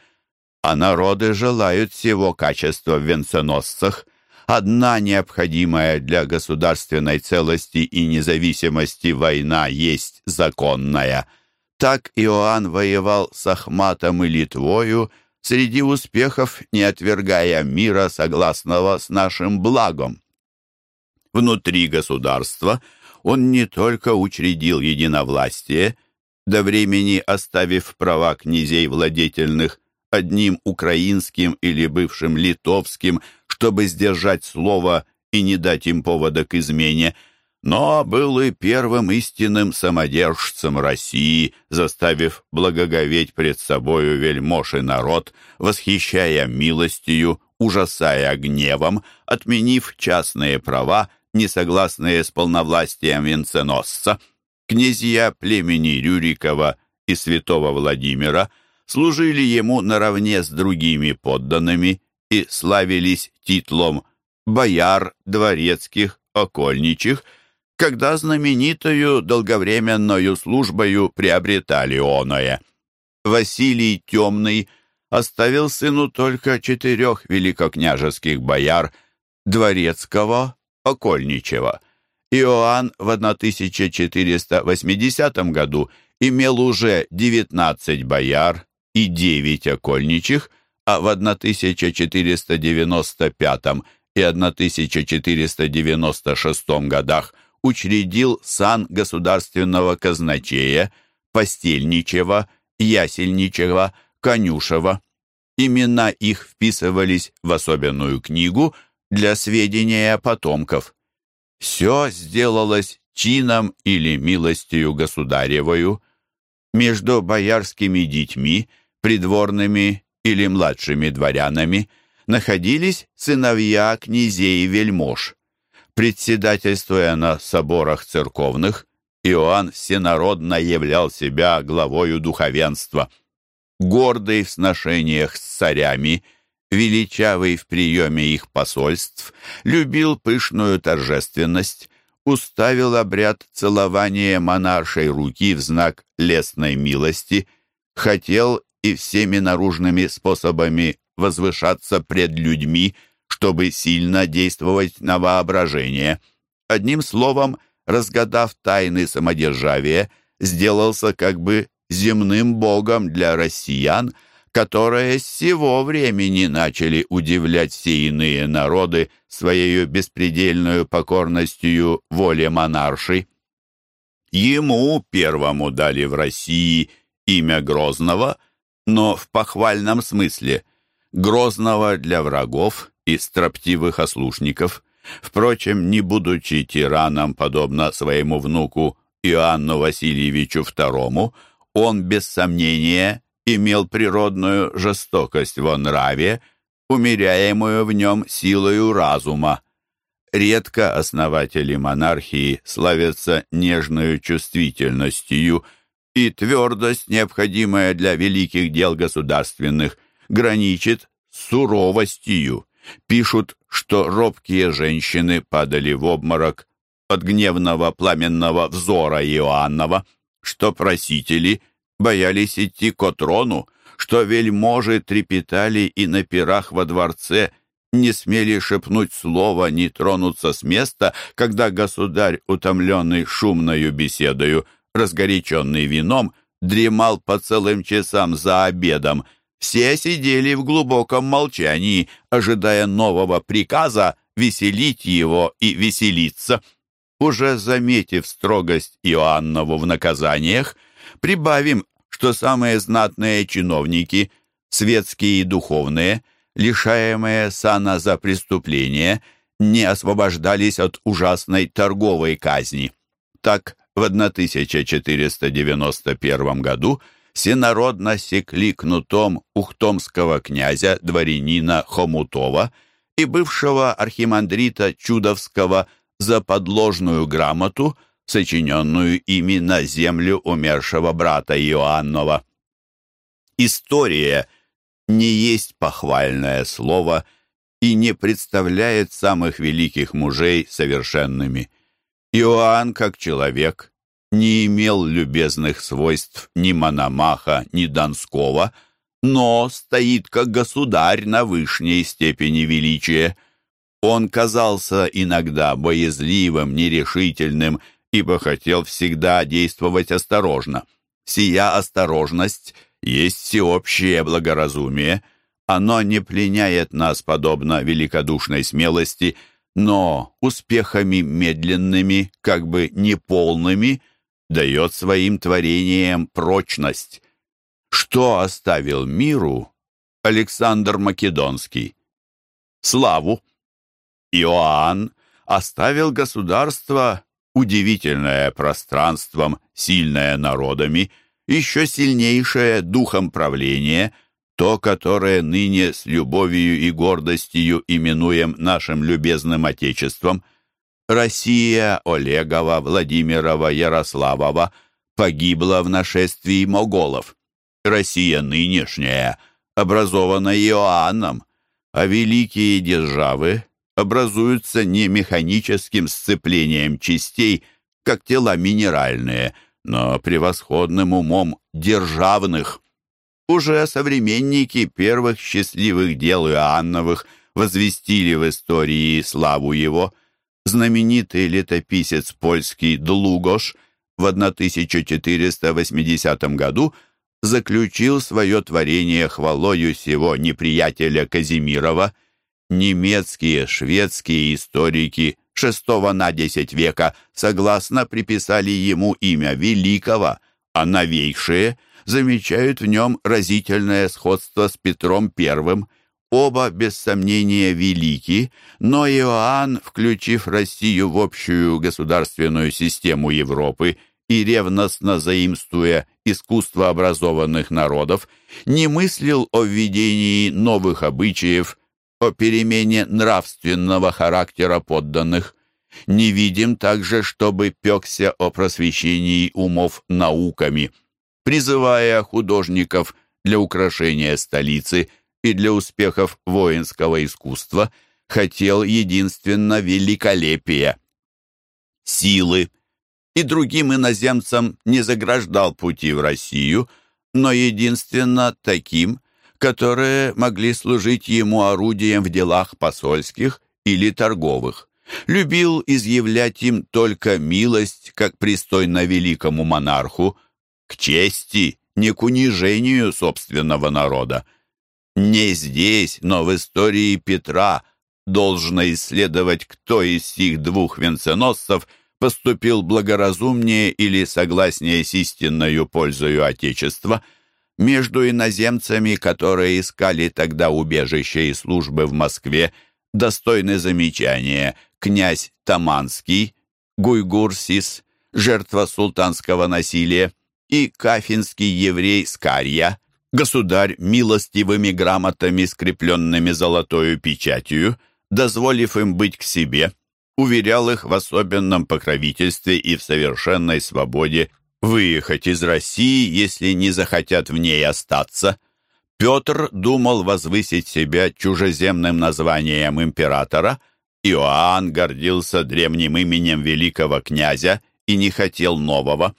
S1: а народы желают всего качества в венценосцах. Одна необходимая для государственной целости и независимости война есть законная. Так Иоанн воевал с Ахматом и Литвою, среди успехов не отвергая мира, согласного с нашим благом. Внутри государства он не только учредил единовластие, до времени оставив права князей владетельных одним украинским или бывшим литовским, чтобы сдержать слово и не дать им повода к измене, но был и первым истинным самодержцем России, заставив благоговеть пред собою вельмож и народ, восхищая милостью, ужасая гневом, отменив частные права, несогласные с полновластием венценосца. Князья племени Рюрикова и святого Владимира служили ему наравне с другими подданными и славились титлом бояр, дворецких, окольничих – когда знаменитою долговременною службою приобретали оное. Василий Темный оставил сыну только четырех великокняжеских бояр Дворецкого, Окольничего. Иоанн в 1480 году имел уже 19 бояр и 9 окольничих, а в 1495 и 1496 годах – учредил сан государственного казначея, постельничего, ясельничего, конюшева. Имена их вписывались в особенную книгу для сведения потомков. Все сделалось чином или милостью государевою. Между боярскими детьми, придворными или младшими дворянами находились сыновья князей и вельмож. Председательствуя на соборах церковных, Иоанн всенародно являл себя главою духовенства. Гордый в сношениях с царями, величавый в приеме их посольств, любил пышную торжественность, уставил обряд целования монаршей руки в знак лестной милости, хотел и всеми наружными способами возвышаться пред людьми – чтобы сильно действовать на воображение. Одним словом, разгадав тайны самодержавия, сделался как бы земным богом для россиян, которые с сего времени начали удивлять все иные народы своей беспредельную покорностью воле монарши. Ему первому дали в России имя Грозного, но в похвальном смысле – Грозного для врагов и строптивых ослушников. Впрочем, не будучи тираном, подобно своему внуку Иоанну Васильевичу II, он, без сомнения, имел природную жестокость во нраве, умеряемую в нем силою разума. Редко основатели монархии славятся нежной чувствительностью, и твердость, необходимая для великих дел государственных, граничит с суровостью. Пишут, что робкие женщины падали в обморок, от гневного пламенного взора Иоаннова, что просители боялись идти к трону, что вельможи трепетали и на пирах во дворце не смели шепнуть слова, не тронуться с места, когда государь, утомленный шумною беседою, разгоряченный вином, дремал по целым часам за обедом. Все сидели в глубоком молчании, ожидая нового приказа веселить его и веселиться. Уже заметив строгость Иоаннову в наказаниях, прибавим, что самые знатные чиновники, светские и духовные, лишаемые сана за преступление, не освобождались от ужасной торговой казни. Так, в 1491 году всенародно секли кнутом ухтомского князя дворянина Хомутова и бывшего архимандрита Чудовского за подложную грамоту, сочиненную ими на землю умершего брата Иоаннова. История не есть похвальное слово и не представляет самых великих мужей совершенными. Иоанн, как человек, не имел любезных свойств ни Мономаха, ни Донского, но стоит как государь на вышней степени величия. Он казался иногда боязливым, нерешительным, ибо хотел всегда действовать осторожно. Сия осторожность есть всеобщее благоразумие, оно не пленяет нас подобно великодушной смелости – но успехами медленными, как бы неполными, дает своим творениям прочность. Что оставил миру Александр Македонский? Славу. Иоанн оставил государство, удивительное пространством, сильное народами, еще сильнейшее духом правления – то, которое ныне с любовью и гордостью именуем нашим любезным Отечеством, Россия Олегова, Владимирова, Ярославова погибла в нашествии моголов. Россия нынешняя образована Иоанном, а великие державы образуются не механическим сцеплением частей, как тела минеральные, но превосходным умом державных – уже современники первых счастливых дел Иоанновых возвестили в истории славу его. Знаменитый летописец польский Длугош в 1480 году заключил свое творение хвалою сего неприятеля Казимирова. Немецкие, шведские историки VI на X века согласно приписали ему имя великого, а новейшие – замечают в нем разительное сходство с Петром I. Оба, без сомнения, велики, но Иоанн, включив Россию в общую государственную систему Европы и ревностно заимствуя искусство образованных народов, не мыслил о введении новых обычаев, о перемене нравственного характера подданных. Не видим также, чтобы пекся о просвещении умов науками – призывая художников для украшения столицы и для успехов воинского искусства, хотел единственно великолепия. Силы и другим иноземцам не заграждал пути в Россию, но единственно таким, которые могли служить ему орудием в делах посольских или торговых. Любил изъявлять им только милость, как пристойно великому монарху, к чести, не к унижению собственного народа. Не здесь, но в истории Петра должно исследовать, кто из сих двух венценосцев поступил благоразумнее или согласнее с истинною пользою Отечества. Между иноземцами, которые искали тогда убежище и службы в Москве, достойны замечания. Князь Таманский, Гуйгурсис, жертва султанского насилия, и кафинский еврей Скарья, государь милостивыми грамотами, скрепленными золотою печатью, дозволив им быть к себе, уверял их в особенном покровительстве и в совершенной свободе выехать из России, если не захотят в ней остаться. Петр думал возвысить себя чужеземным названием императора, Иоанн гордился древним именем великого князя и не хотел нового.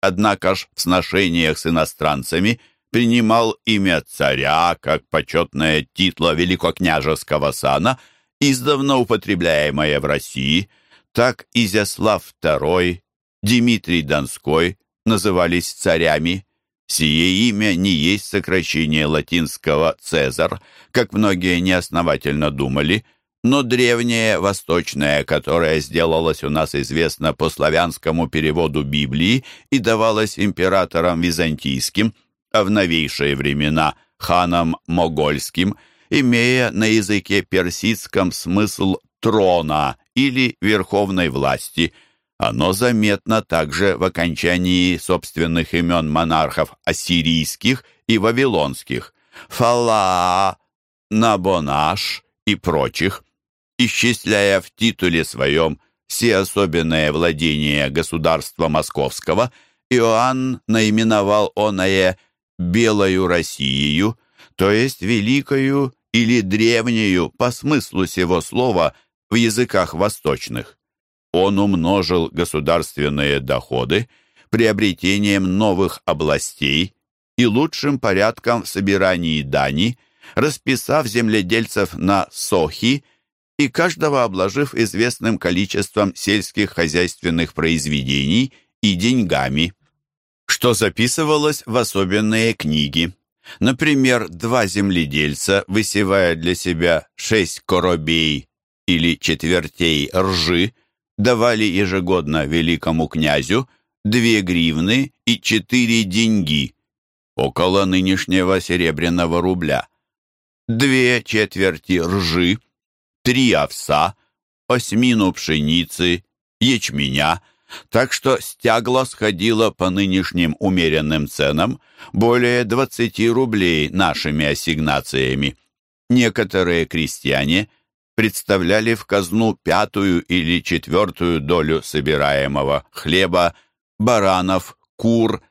S1: Однако ж в сношениях с иностранцами принимал имя царя как почетное титло великокняжеского сана, издавна употребляемое в России, так Изяслав II, Дмитрий Донской назывались царями. Сие имя не есть сокращение латинского «Цезар», как многие неосновательно думали – но древнее восточное, которое сделалось у нас известно по славянскому переводу Библии и давалось императорам византийским, а в новейшие времена ханам могольским, имея на языке персидском смысл трона или верховной власти. Оно заметно также в окончании собственных имен монархов ассирийских и вавилонских – Фалаа, Набонаш и прочих исчисляя в титуле своем все особенные владения государства московского, Иоанн наименовал оное «белою Россией», то есть «великою» или «древнею» по смыслу сего слова в языках восточных. Он умножил государственные доходы приобретением новых областей и лучшим порядком в собирании дани, расписав земледельцев на сохи – и каждого обложив известным количеством сельских хозяйственных произведений и деньгами, что записывалось в особенные книги. Например, два земледельца, высевая для себя шесть коробей или четвертей ржи, давали ежегодно великому князю две гривны и четыре деньги, около нынешнего серебряного рубля. Две четверти ржи три овса, осьмину пшеницы, ячменя, так что стягло сходило по нынешним умеренным ценам более 20 рублей нашими ассигнациями. Некоторые крестьяне представляли в казну пятую или четвертую долю собираемого хлеба, баранов, кур,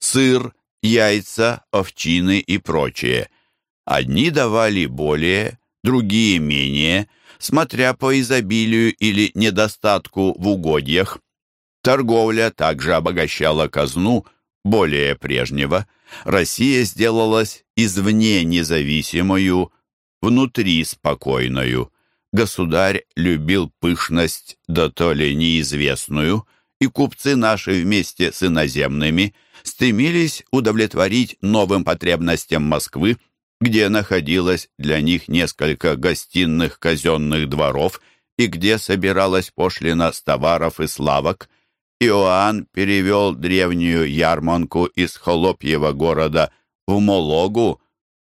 S1: сыр, яйца, овчины и прочее. Одни давали более, другие менее – смотря по изобилию или недостатку в угодьях. Торговля также обогащала казну более прежнего. Россия сделалась извне независимую, внутри спокойную. Государь любил пышность, да то ли неизвестную, и купцы наши вместе с иноземными стремились удовлетворить новым потребностям Москвы где находилось для них несколько гостиных казенных дворов и где собиралась пошлина с товаров и славок, Иоанн перевел древнюю ярманку из Холопьего города в Мологу,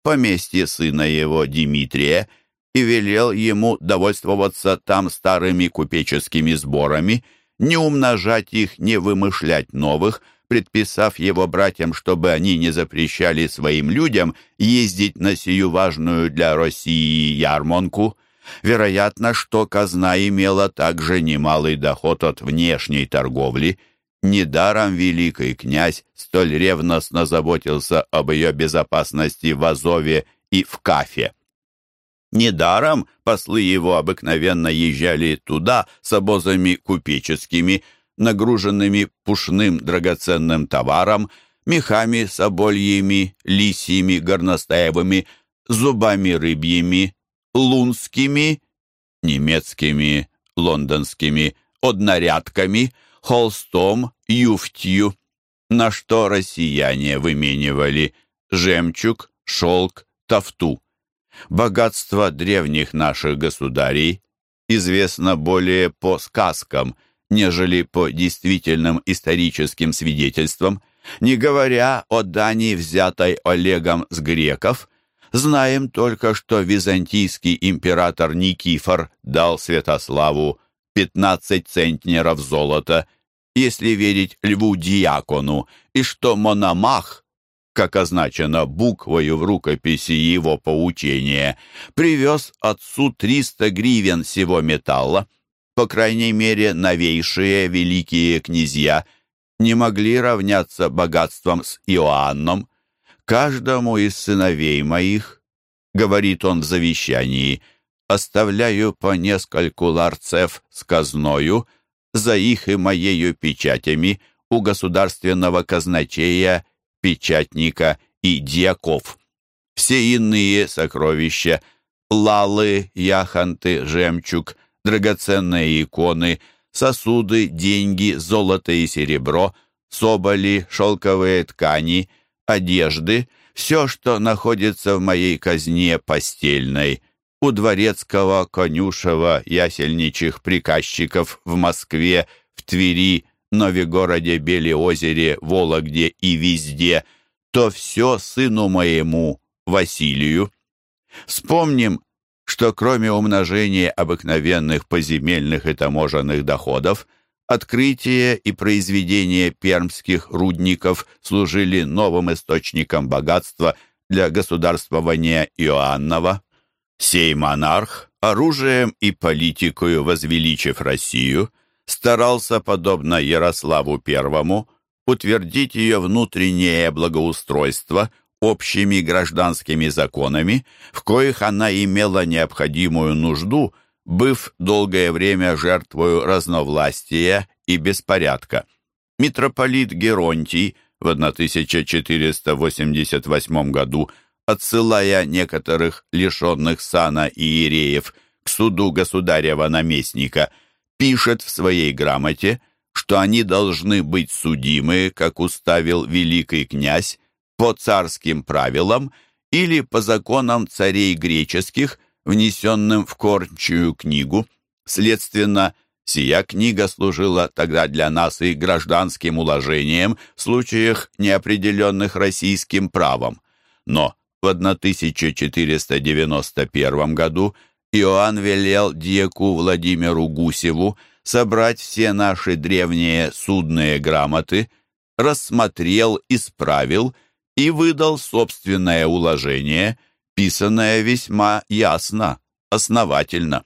S1: поместье сына его Дмитрия, и велел ему довольствоваться там старыми купеческими сборами, не умножать их, не вымышлять новых – предписав его братьям, чтобы они не запрещали своим людям ездить на сию важную для России ярмонку. Вероятно, что казна имела также немалый доход от внешней торговли. Недаром великий князь столь ревностно заботился об ее безопасности в Азове и в Кафе. Недаром послы его обыкновенно езжали туда с обозами купеческими, нагруженными пушным драгоценным товаром, мехами собольями, лисьими, горностаевыми, зубами рыбьими, лунскими, немецкими, лондонскими, однорядками, холстом, юфтью, на что россияне выменивали жемчуг, шелк, тафту. Богатство древних наших государей известно более по сказкам – нежели по действительным историческим свидетельствам, не говоря о дани, взятой Олегом с греков, знаем только, что византийский император Никифор дал Святославу 15 центнеров золота, если верить Льву Диакону, и что Мономах, как означено буквою в рукописи его поучения, привез отцу 300 гривен сего металла по крайней мере, новейшие великие князья не могли равняться богатством с Иоанном. Каждому из сыновей моих, говорит он в завещании, оставляю по нескольку ларцев с казною, за их и моею печатями у государственного казначея, печатника и дьяков. Все иные сокровища, лалы, яхонты, жемчуг, драгоценные иконы, сосуды, деньги, золото и серебро, соболи, шелковые ткани, одежды, все, что находится в моей казне постельной, у дворецкого, конюшева, ясельничих приказчиков в Москве, в Твери, Новегороде, Белеозере, Вологде и везде, то все сыну моему, Василию. Вспомним, что кроме умножения обыкновенных поземельных и таможенных доходов, открытие и произведение пермских рудников служили новым источником богатства для государствования Иоаннова. Сей монарх, оружием и политикою возвеличив Россию, старался, подобно Ярославу I, утвердить ее внутреннее благоустройство – общими гражданскими законами, в коих она имела необходимую нужду, быв долгое время жертвою разновластия и беспорядка. Митрополит Геронтий в 1488 году, отсылая некоторых лишенных сана иереев к суду государева наместника, пишет в своей грамоте, что они должны быть судимы, как уставил великий князь, по царским правилам или по законам царей греческих, внесенным в кормчую книгу. Следственно, сия книга служила тогда для нас и гражданским уложением в случаях, неопределенных российским правом. Но в 1491 году Иоанн велел дьяку Владимиру Гусеву собрать все наши древние судные грамоты, рассмотрел, исправил и выдал собственное уложение, писанное весьма ясно, основательно.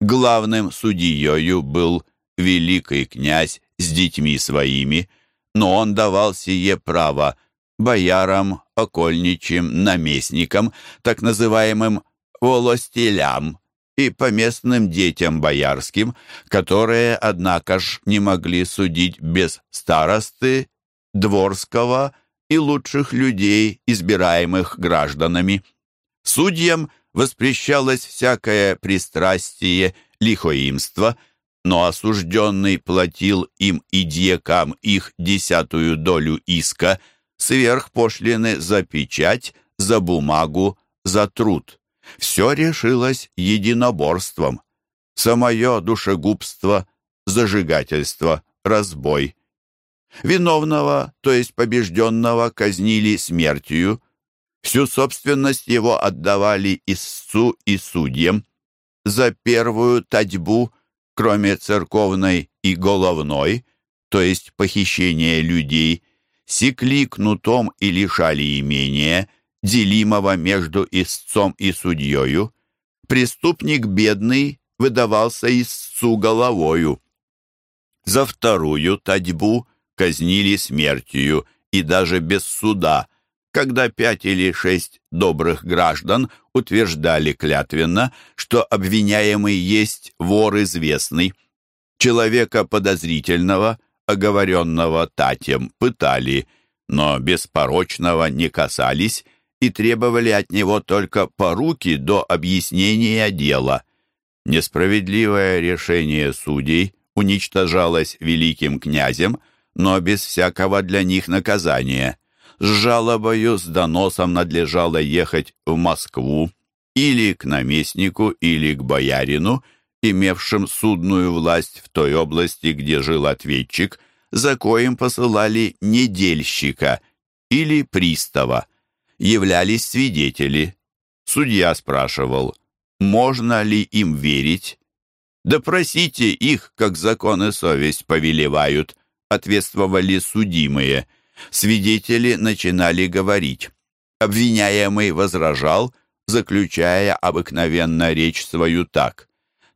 S1: Главным судьею был великий князь с детьми своими, но он давал сие право боярам, окольничьим, наместникам, так называемым волостелям и поместным детям боярским, которые, однако ж, не могли судить без старосты, дворского и лучших людей, избираемых гражданами. Судьям воспрещалось всякое пристрастие, лихоимство, но осужденный платил им и дьякам их десятую долю иска сверх пошлины за печать, за бумагу, за труд. Все решилось единоборством. Самое душегубство, зажигательство, разбой – Виновного, то есть побежденного, казнили смертью. Всю собственность его отдавали истцу и судьям. За первую татьбу, кроме церковной и головной, то есть похищение людей, секли кнутом и лишали имения, делимого между истцом и судьею. Преступник бедный выдавался истцу головою. За вторую татьбу казнили смертью и даже без суда, когда пять или шесть добрых граждан утверждали клятвенно, что обвиняемый есть вор известный. Человека подозрительного, оговоренного Татем, пытали, но беспорочного не касались и требовали от него только поруки до объяснения дела. Несправедливое решение судей уничтожалось великим князем – но без всякого для них наказания. С жалобою, с доносом надлежало ехать в Москву или к наместнику, или к боярину, имевшим судную власть в той области, где жил ответчик, за коим посылали недельщика или пристава. Являлись свидетели. Судья спрашивал, можно ли им верить? Допросите их, как закон и совесть повелевают ответствовали судимые. Свидетели начинали говорить. Обвиняемый возражал, заключая обыкновенно речь свою так.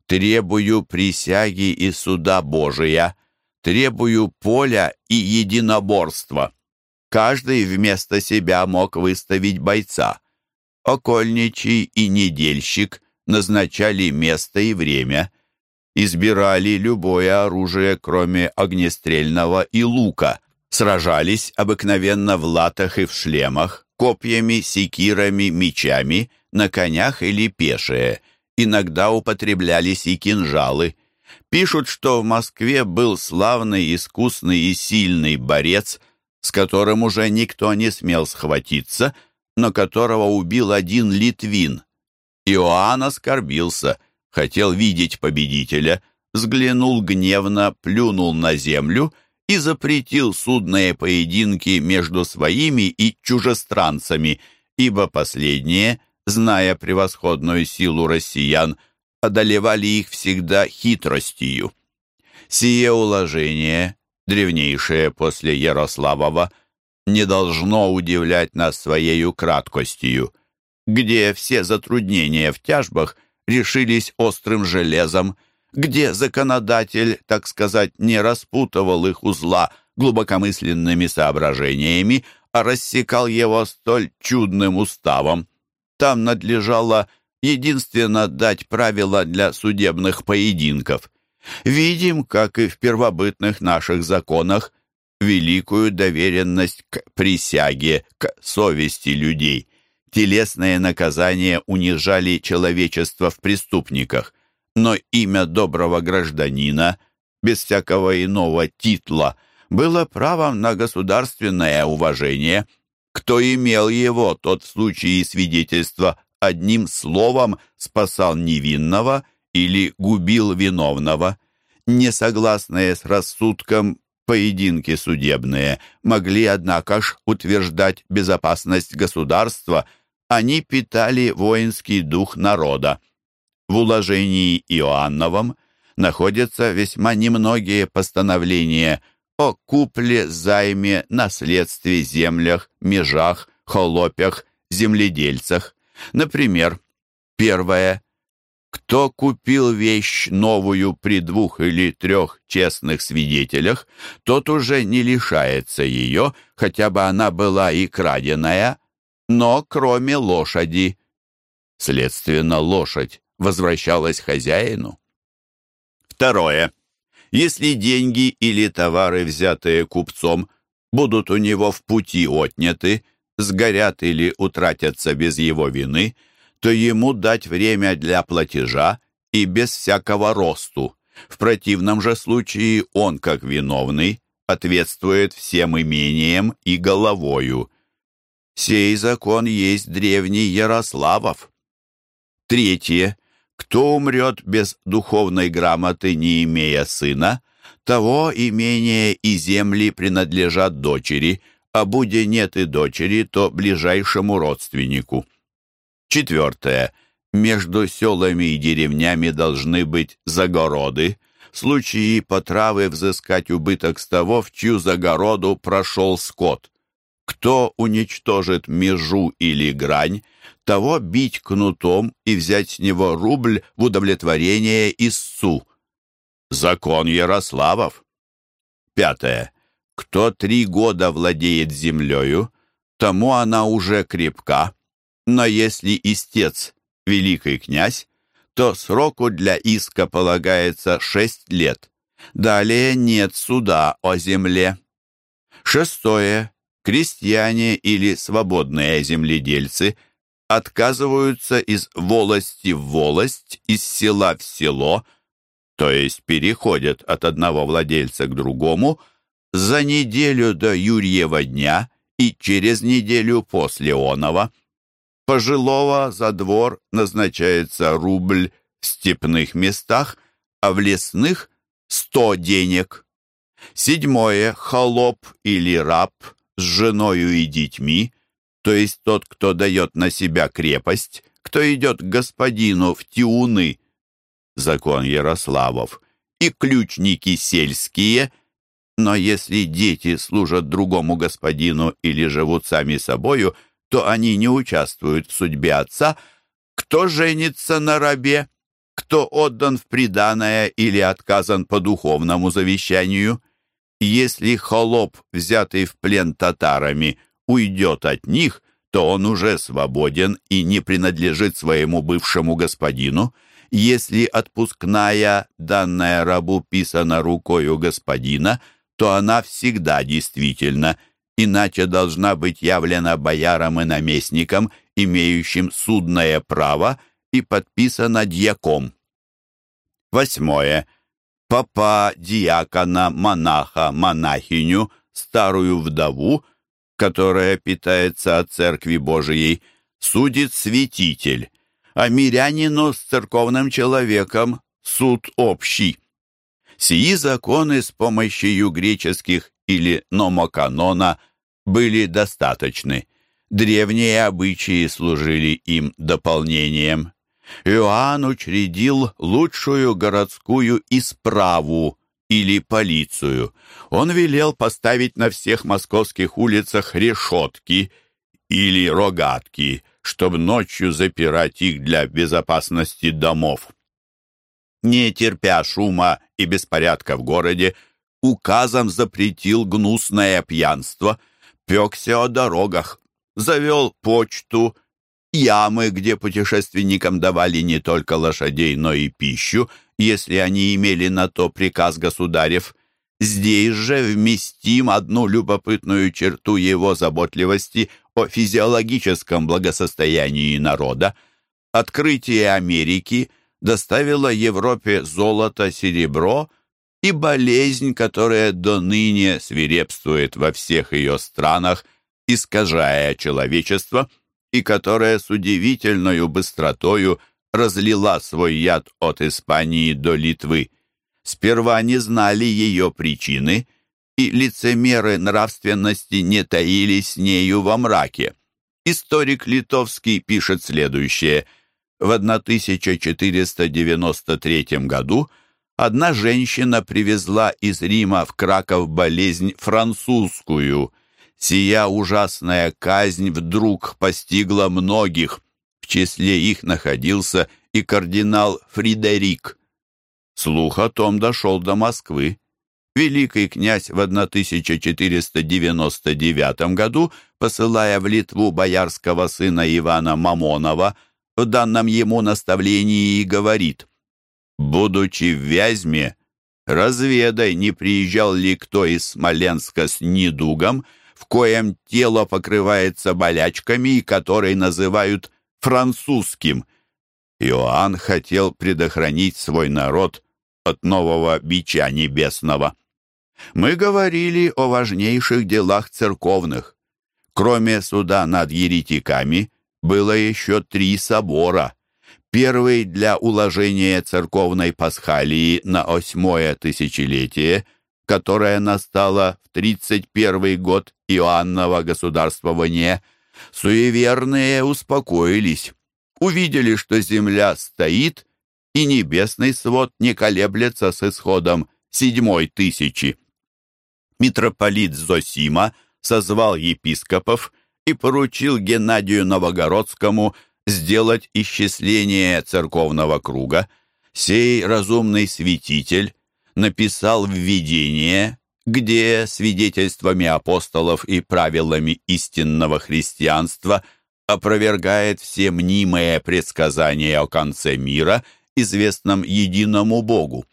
S1: «Требую присяги и суда Божия, требую поля и единоборства». Каждый вместо себя мог выставить бойца. Окольничий и недельщик назначали место и время, избирали любое оружие, кроме огнестрельного и лука, сражались обыкновенно в латах и в шлемах, копьями, секирами, мечами, на конях или пешие. Иногда употреблялись и кинжалы. Пишут, что в Москве был славный, искусный и сильный борец, с которым уже никто не смел схватиться, но которого убил один литвин. Иоанн оскорбился, хотел видеть победителя, взглянул гневно, плюнул на землю и запретил судные поединки между своими и чужестранцами, ибо последние, зная превосходную силу россиян, одолевали их всегда хитростью. Сие уложение, древнейшее после Ярославова, не должно удивлять нас своею краткостью, где все затруднения в тяжбах решились острым железом, где законодатель, так сказать, не распутывал их узла глубокомысленными соображениями, а рассекал его столь чудным уставом. Там надлежало единственно дать правила для судебных поединков. Видим, как и в первобытных наших законах, великую доверенность к присяге, к совести людей. Телесные наказания унижали человечество в преступниках, но имя доброго гражданина, без всякого иного титла, было правом на государственное уважение. Кто имел его, тот в случае свидетельства одним словом спасал невинного или губил виновного. Несогласные с рассудком поединки судебные могли, однако ж, утверждать безопасность государства, они питали воинский дух народа. В уложении Иоанновом находятся весьма немногие постановления о купле, займе, наследстве, землях, межах, холопях, земледельцах. Например, первое. Кто купил вещь новую при двух или трех честных свидетелях, тот уже не лишается ее, хотя бы она была и краденая, но кроме лошади. Следственно, лошадь возвращалась хозяину. Второе. Если деньги или товары, взятые купцом, будут у него в пути отняты, сгорят или утратятся без его вины – то ему дать время для платежа и без всякого росту. В противном же случае он, как виновный, ответствует всем имением и головою. Сей закон есть древний Ярославов. Третье. Кто умрет без духовной грамоты, не имея сына, того имение и земли принадлежат дочери, а буде нет и дочери, то ближайшему родственнику. Четвертое. Между селами и деревнями должны быть загороды. В случае потравы взыскать убыток с того, в чью загороду прошел скот. Кто уничтожит межу или грань, того бить кнутом и взять с него рубль в удовлетворение истцу. Закон Ярославов. Пятое. Кто три года владеет землею, тому она уже крепка, но если истец – великий князь, то сроку для иска полагается шесть лет. Далее нет суда о земле. Шестое. Крестьяне или свободные земледельцы отказываются из волости в волость, из села в село, то есть переходят от одного владельца к другому, за неделю до Юрьева дня и через неделю после оного – Пожилого за двор назначается рубль в степных местах, а в лесных — сто денег. Седьмое — холоп или раб с женою и детьми, то есть тот, кто дает на себя крепость, кто идет к господину в тиуны, закон Ярославов, и ключники сельские, но если дети служат другому господину или живут сами собою — то они не участвуют в судьбе отца, кто женится на рабе, кто отдан в приданое или отказан по духовному завещанию. Если холоп, взятый в плен татарами, уйдет от них, то он уже свободен и не принадлежит своему бывшему господину, если отпускная, данная рабу, писана рукою господина, то она всегда действительна, иначе должна быть явлена боярам и наместникам, имеющим судное право, и подписана дьяком. Восьмое. Папа, диакона, монаха, монахиню, старую вдову, которая питается от Церкви Божией, судит святитель, а мирянину с церковным человеком суд общий. Сии законы с помощью греческих или номоканона были достаточны. Древние обычаи служили им дополнением. Иоанн учредил лучшую городскую исправу или полицию. Он велел поставить на всех московских улицах решетки или рогатки, чтобы ночью запирать их для безопасности домов. Не терпя шума и беспорядка в городе, указом запретил гнусное пьянство, пекся о дорогах, завел почту, ямы, где путешественникам давали не только лошадей, но и пищу, если они имели на то приказ государев. Здесь же вместим одну любопытную черту его заботливости о физиологическом благосостоянии народа. Открытие Америки доставило Европе золото, серебро и болезнь, которая до ныне свирепствует во всех ее странах, искажая человечество, и которая с удивительной быстротою разлила свой яд от Испании до Литвы. Сперва не знали ее причины, и лицемеры нравственности не таились с нею во мраке. Историк литовский пишет следующее. В 1493 году одна женщина привезла из Рима в Краков болезнь французскую. Сия ужасная казнь вдруг постигла многих. В числе их находился и кардинал Фридерик. Слух о том дошел до Москвы. Великий князь в 1499 году, посылая в Литву боярского сына Ивана Мамонова, в данном ему наставлении и говорит «Будучи в Вязьме, разведай, не приезжал ли кто из Смоленска с недугом, в коем тело покрывается болячками и который называют французским. Иоанн хотел предохранить свой народ от нового бича небесного. Мы говорили о важнейших делах церковных. Кроме суда над еретиками, было еще три собора. Первый для уложения церковной пасхалии на восьмое тысячелетие, которое настало в 31 год Иоаннова государствования. Суеверные успокоились, увидели, что земля стоит, и небесный свод не колеблется с исходом седьмой тысячи митрополит Зосима созвал епископов и поручил Геннадию Новогородскому сделать исчисление церковного круга. Сей разумный святитель написал введение, где свидетельствами апостолов и правилами истинного христианства опровергает все мнимые предсказания о конце мира, известном единому Богу.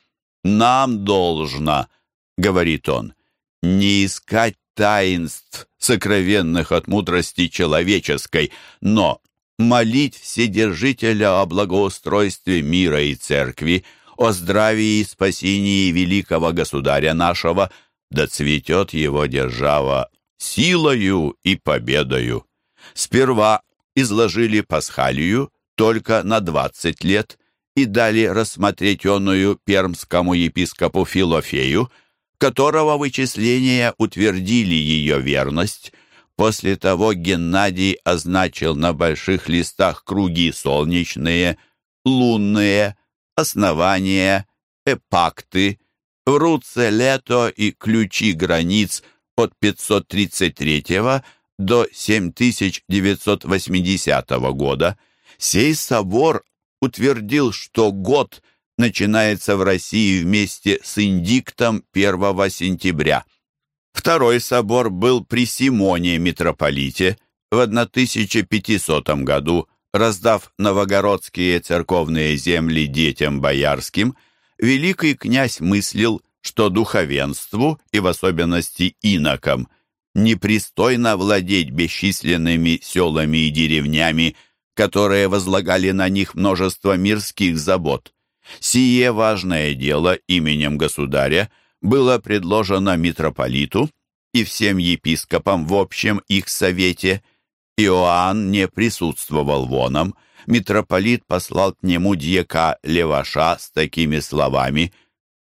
S1: «Нам должно, — говорит он, не искать таинств, сокровенных от мудрости человеческой, но молить Вседержителя о благоустройстве мира и церкви, о здравии и спасении великого государя нашего, да цветет его держава силою и победою. Сперва изложили пасхалию только на двадцать лет и дали рассмотреть оную пермскому епископу Филофею, которого вычисления утвердили ее верность. После того Геннадий означил на больших листах круги солнечные, лунные, основания, эпакты, вруце лето и ключи границ от 533 до 7980 года. Сей собор утвердил, что год – начинается в России вместе с индиктом 1 сентября. Второй собор был при Симоне митрополите, в 1500 году, раздав новогородские церковные земли детям боярским, великий князь мыслил, что духовенству, и в особенности инокам, непристойно владеть бесчисленными селами и деревнями, которые возлагали на них множество мирских забот. Сие важное дело именем государя было предложено митрополиту и всем епископам в общем их совете. Иоанн не присутствовал воном. Митрополит послал к нему дьяка Леваша с такими словами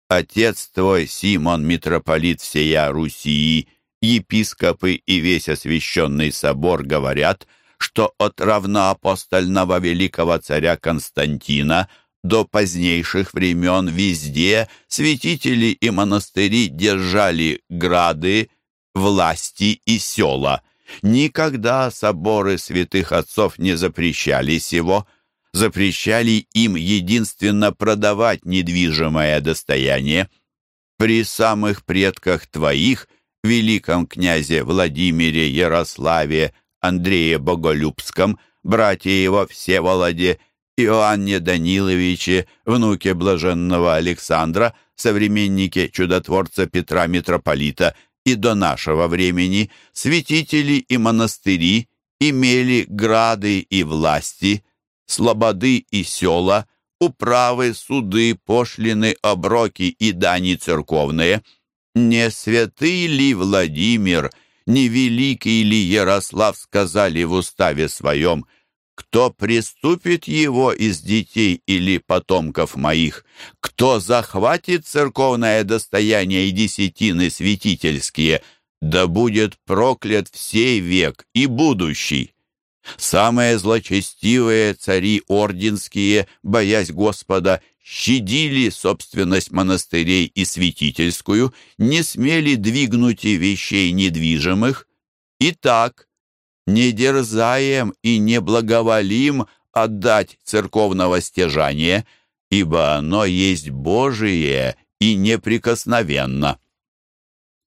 S1: «Отец твой, Симон, митрополит всея Руси, епископы и весь освященный собор говорят, что от равноапостольного великого царя Константина до позднейших времен везде святители и монастыри держали грады, власти и села. Никогда соборы святых отцов не запрещали сего, запрещали им единственно продавать недвижимое достояние. При самых предках твоих – великом князе Владимире Ярославе, Андрее Боголюбском, братья его Всеволоде, Иоанне Даниловиче, внуке блаженного Александра, современнике чудотворца Петра Митрополита и до нашего времени святители и монастыри имели грады и власти, слободы и села, управы, суды, пошлины, оброки и дани церковные – не святый ли Владимир, не великий ли Ярослав сказали в уставе своем, кто приступит его из детей или потомков моих, кто захватит церковное достояние и десятины святительские, да будет проклят всей век и будущий. Самые злочестивые цари орденские, боясь Господа, щадили собственность монастырей и святительскую, не смели двигнуть и вещей недвижимых. Итак, не дерзаем и не благоволим отдать церковного стяжания, ибо оно есть Божие и неприкосновенно.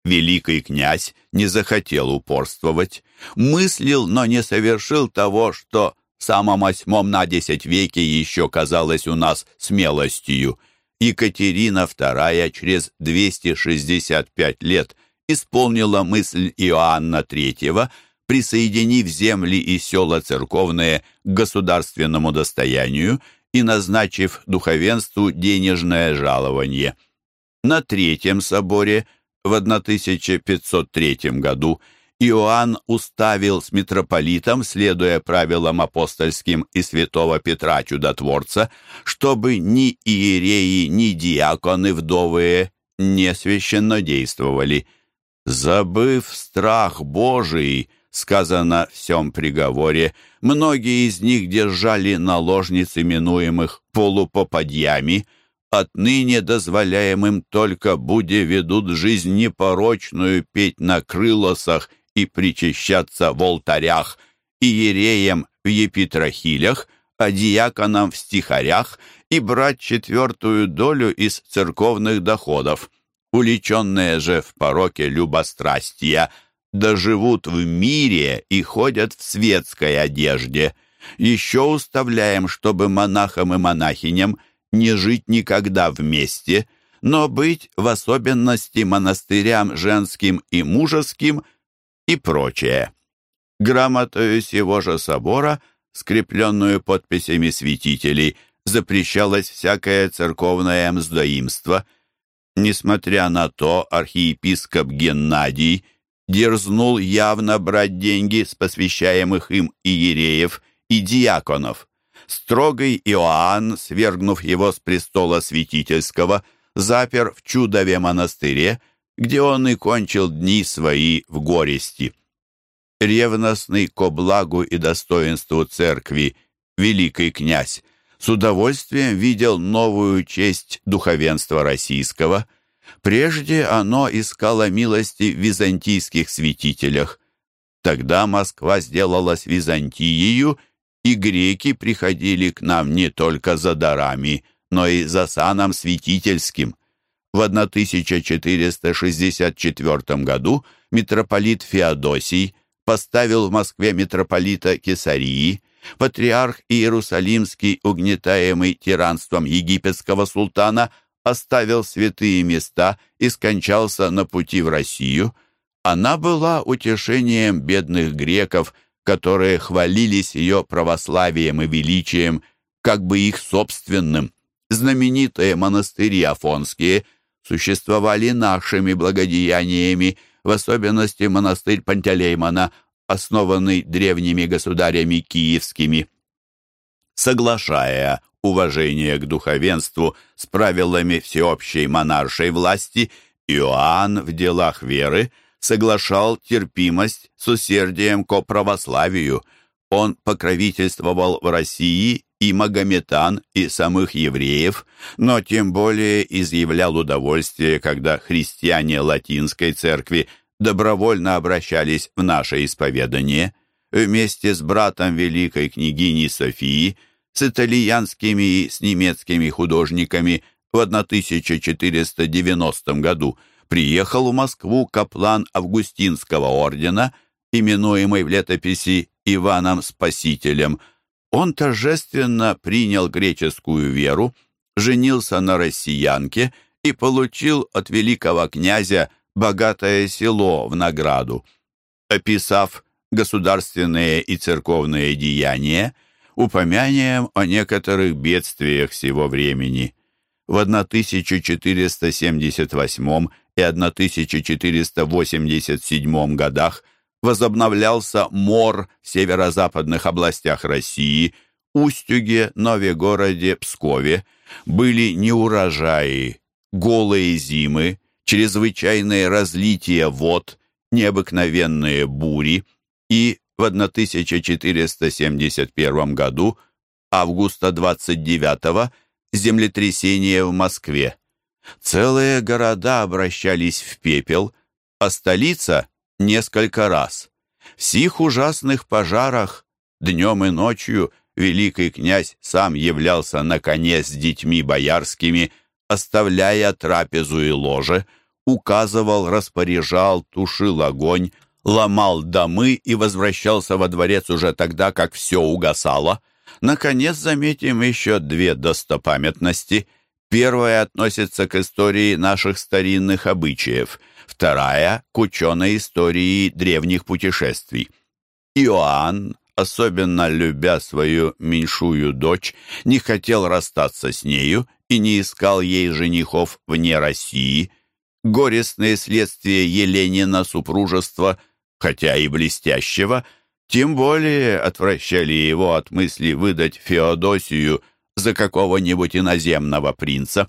S1: Великий князь не захотел упорствовать, мыслил, но не совершил того, что в самом восьмом на десять веке еще казалось у нас смелостью. Екатерина II через 265 лет исполнила мысль Иоанна III, присоединив земли и села церковные к государственному достоянию и назначив духовенству денежное жалование. На Третьем соборе в 1503 году Иоанн уставил с митрополитом, следуя правилам апостольским и святого Петра Чудотворца, чтобы ни иереи, ни диаконы вдовые не священнодействовали. «Забыв страх Божий», сказано в всем приговоре, многие из них держали наложниц, именуемых полупопадьями, отныне дозволяемым только буде ведут жизнь непорочную петь на крылосах и причащаться в алтарях, иереям в епитрахилях, а диаконам в стихарях и брать четвертую долю из церковных доходов. Уличенные же в пороке любострастия доживут в мире и ходят в светской одежде. Еще уставляем, чтобы монахам и монахиням не жить никогда вместе, но быть в особенности монастырям женским и мужеским – и прочее. Грамотою сего же собора, скрепленную подписями святителей, запрещалось всякое церковное мздоимство. Несмотря на то, архиепископ Геннадий дерзнул явно брать деньги с посвящаемых им иереев и диаконов. Строгий Иоанн, свергнув его с престола святительского, запер в чудове монастыре, где он и кончил дни свои в горести. Ревностный ко благу и достоинству церкви великий князь с удовольствием видел новую честь духовенства российского. Прежде оно искало милости в византийских святителях. Тогда Москва сделалась Византией, и греки приходили к нам не только за дарами, но и за саном святительским – в 1464 году митрополит Феодосий поставил в Москве митрополита Кесарии, патриарх Иерусалимский, угнетаемый тиранством египетского султана, оставил святые места и скончался на пути в Россию. Она была утешением бедных греков, которые хвалились ее православием и величием, как бы их собственным. Знаменитые монастыри афонские существовали нашими благодеяниями, в особенности монастырь Пантелеймона, основанный древними государями киевскими. Соглашая уважение к духовенству с правилами всеобщей монаршей власти, Иоанн в делах веры соглашал терпимость с усердием ко православию. Он покровительствовал в России и магометан, и самых евреев, но тем более изъявлял удовольствие, когда христиане латинской церкви добровольно обращались в наше исповедание. Вместе с братом великой княгини Софии, с итальянскими и с немецкими художниками в 1490 году приехал в Москву каплан Августинского ордена, именуемый в летописи Иваном Спасителем – он торжественно принял греческую веру, женился на россиянке и получил от великого князя богатое село в награду. Описав государственные и церковные деяния, упомянем о некоторых бедствиях всего времени. В 1478 и 1487 годах – возобновлялся мор в северо-западных областях России, Устюге, Новегороде, Пскове. Были неурожаи, голые зимы, чрезвычайные разлития вод, необыкновенные бури и в 1471 году, августа 29 землетрясение в Москве. Целые города обращались в пепел, а столица несколько раз. В сих ужасных пожарах днем и ночью великий князь сам являлся на коне с детьми боярскими, оставляя трапезу и ложе, указывал, распоряжал, тушил огонь, ломал домы и возвращался во дворец уже тогда, как все угасало. Наконец, заметим еще две достопамятности. Первая относится к истории наших старинных обычаев – вторая — к ученой истории древних путешествий. Иоанн, особенно любя свою меньшую дочь, не хотел расстаться с нею и не искал ей женихов вне России. Горестные следствия Еленина супружества, хотя и блестящего, тем более отвращали его от мысли выдать Феодосию за какого-нибудь иноземного принца.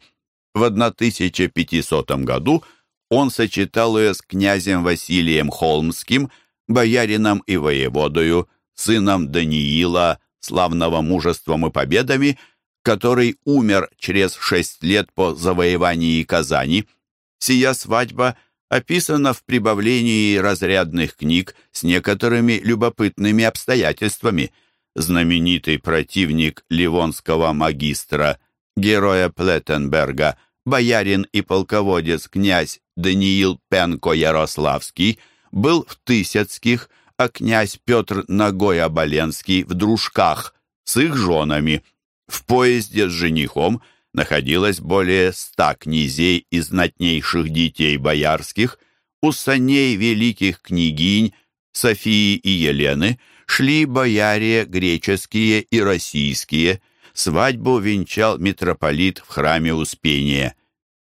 S1: В 1500 году – он сочетал ее с князем Василием Холмским, боярином и воеводою, сыном Даниила, славного мужеством и победами, который умер через шесть лет по завоевании Казани. Сия свадьба описана в прибавлении разрядных книг с некоторыми любопытными обстоятельствами. Знаменитый противник ливонского магистра, героя Плеттенберга, боярин и полководец князь Даниил Пенко-Ярославский был в Тысяцких, а князь Петр Ногой-Оболенский в Дружках с их женами. В поезде с женихом находилось более ста князей и знатнейших детей боярских, у саней великих княгинь Софии и Елены шли бояре греческие и российские. Свадьбу венчал митрополит в храме Успения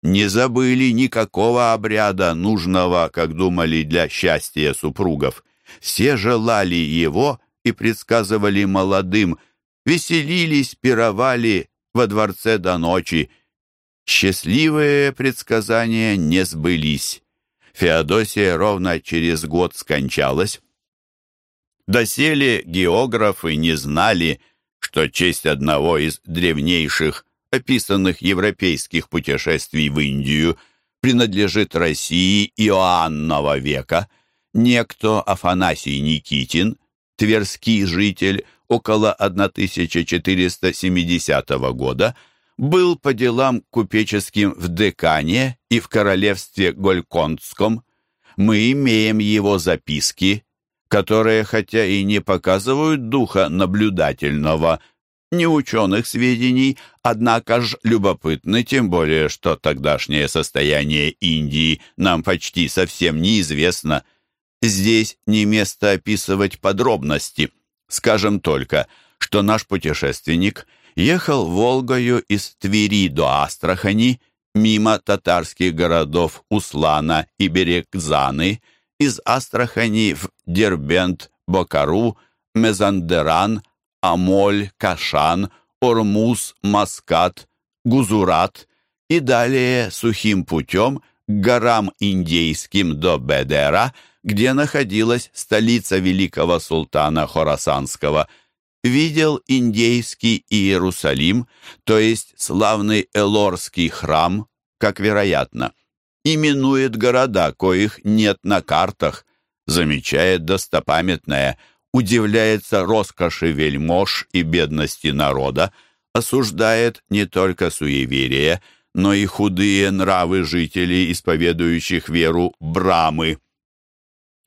S1: не забыли никакого обряда, нужного, как думали, для счастья супругов. Все желали его и предсказывали молодым, веселились, пировали во дворце до ночи. Счастливые предсказания не сбылись. Феодосия ровно через год скончалась. Доселе географы не знали, что честь одного из древнейших описанных европейских путешествий в Индию принадлежит России Иоаннова века, некто Афанасий Никитин, тверский житель около 1470 года, был по делам купеческим в Декане и в королевстве Голькондском. Мы имеем его записки, которые, хотя и не показывают духа наблюдательного, неученых сведений, однако ж любопытны, тем более, что тогдашнее состояние Индии нам почти совсем неизвестно. Здесь не место описывать подробности. Скажем только, что наш путешественник ехал Волгою из Твери до Астрахани, мимо татарских городов Услана и Берекзаны, из Астрахани в Дербент, Бокару, Мезандеран, Амоль, Кашан, Ормуз, Маскат, Гузурат и далее сухим путем к горам Индейским до Бедера, где находилась столица великого султана Хорасанского – видел индейский Иерусалим, то есть славный Элорский храм, как вероятно, именует города, коих нет на картах, замечает достопамятное, удивляется роскоши вельмож и бедности народа, осуждает не только суеверие, но и худые нравы жителей, исповедующих веру Брамы.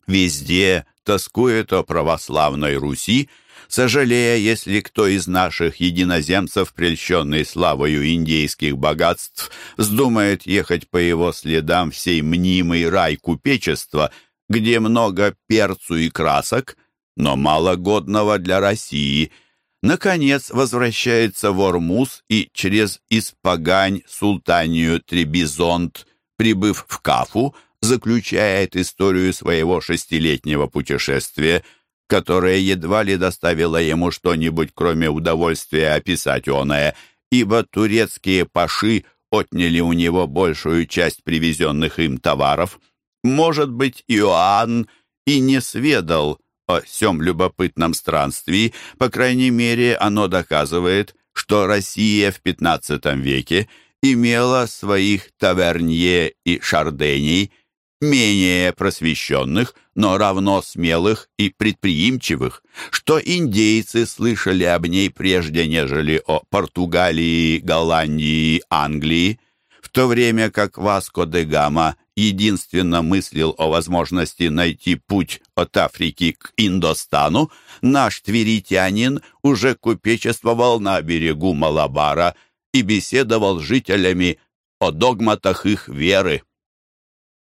S1: Везде тоскует о православной Руси, сожалея, если кто из наших единоземцев, прельщенный славою индейских богатств, вздумает ехать по его следам в сей мнимый рай купечества, где много перцу и красок, но мало годного для России, наконец возвращается в Ормуз и через Испагань, Султанию, Требизонт, прибыв в Кафу, заключает историю своего шестилетнего путешествия – которое едва ли доставило ему что-нибудь, кроме удовольствия описать оное, ибо турецкие паши отняли у него большую часть привезенных им товаров. Может быть, Иоанн и не сведал о всем любопытном странстве, по крайней мере, оно доказывает, что Россия в XV веке имела своих тавернье и шарденей – менее просвещенных, но равно смелых и предприимчивых, что индейцы слышали об ней прежде, нежели о Португалии, Голландии, Англии, в то время как Васко де Гама единственно мыслил о возможности найти путь от Африки к Индостану, наш тверитянин уже купечествовал на берегу Малабара и беседовал с жителями о догматах их веры.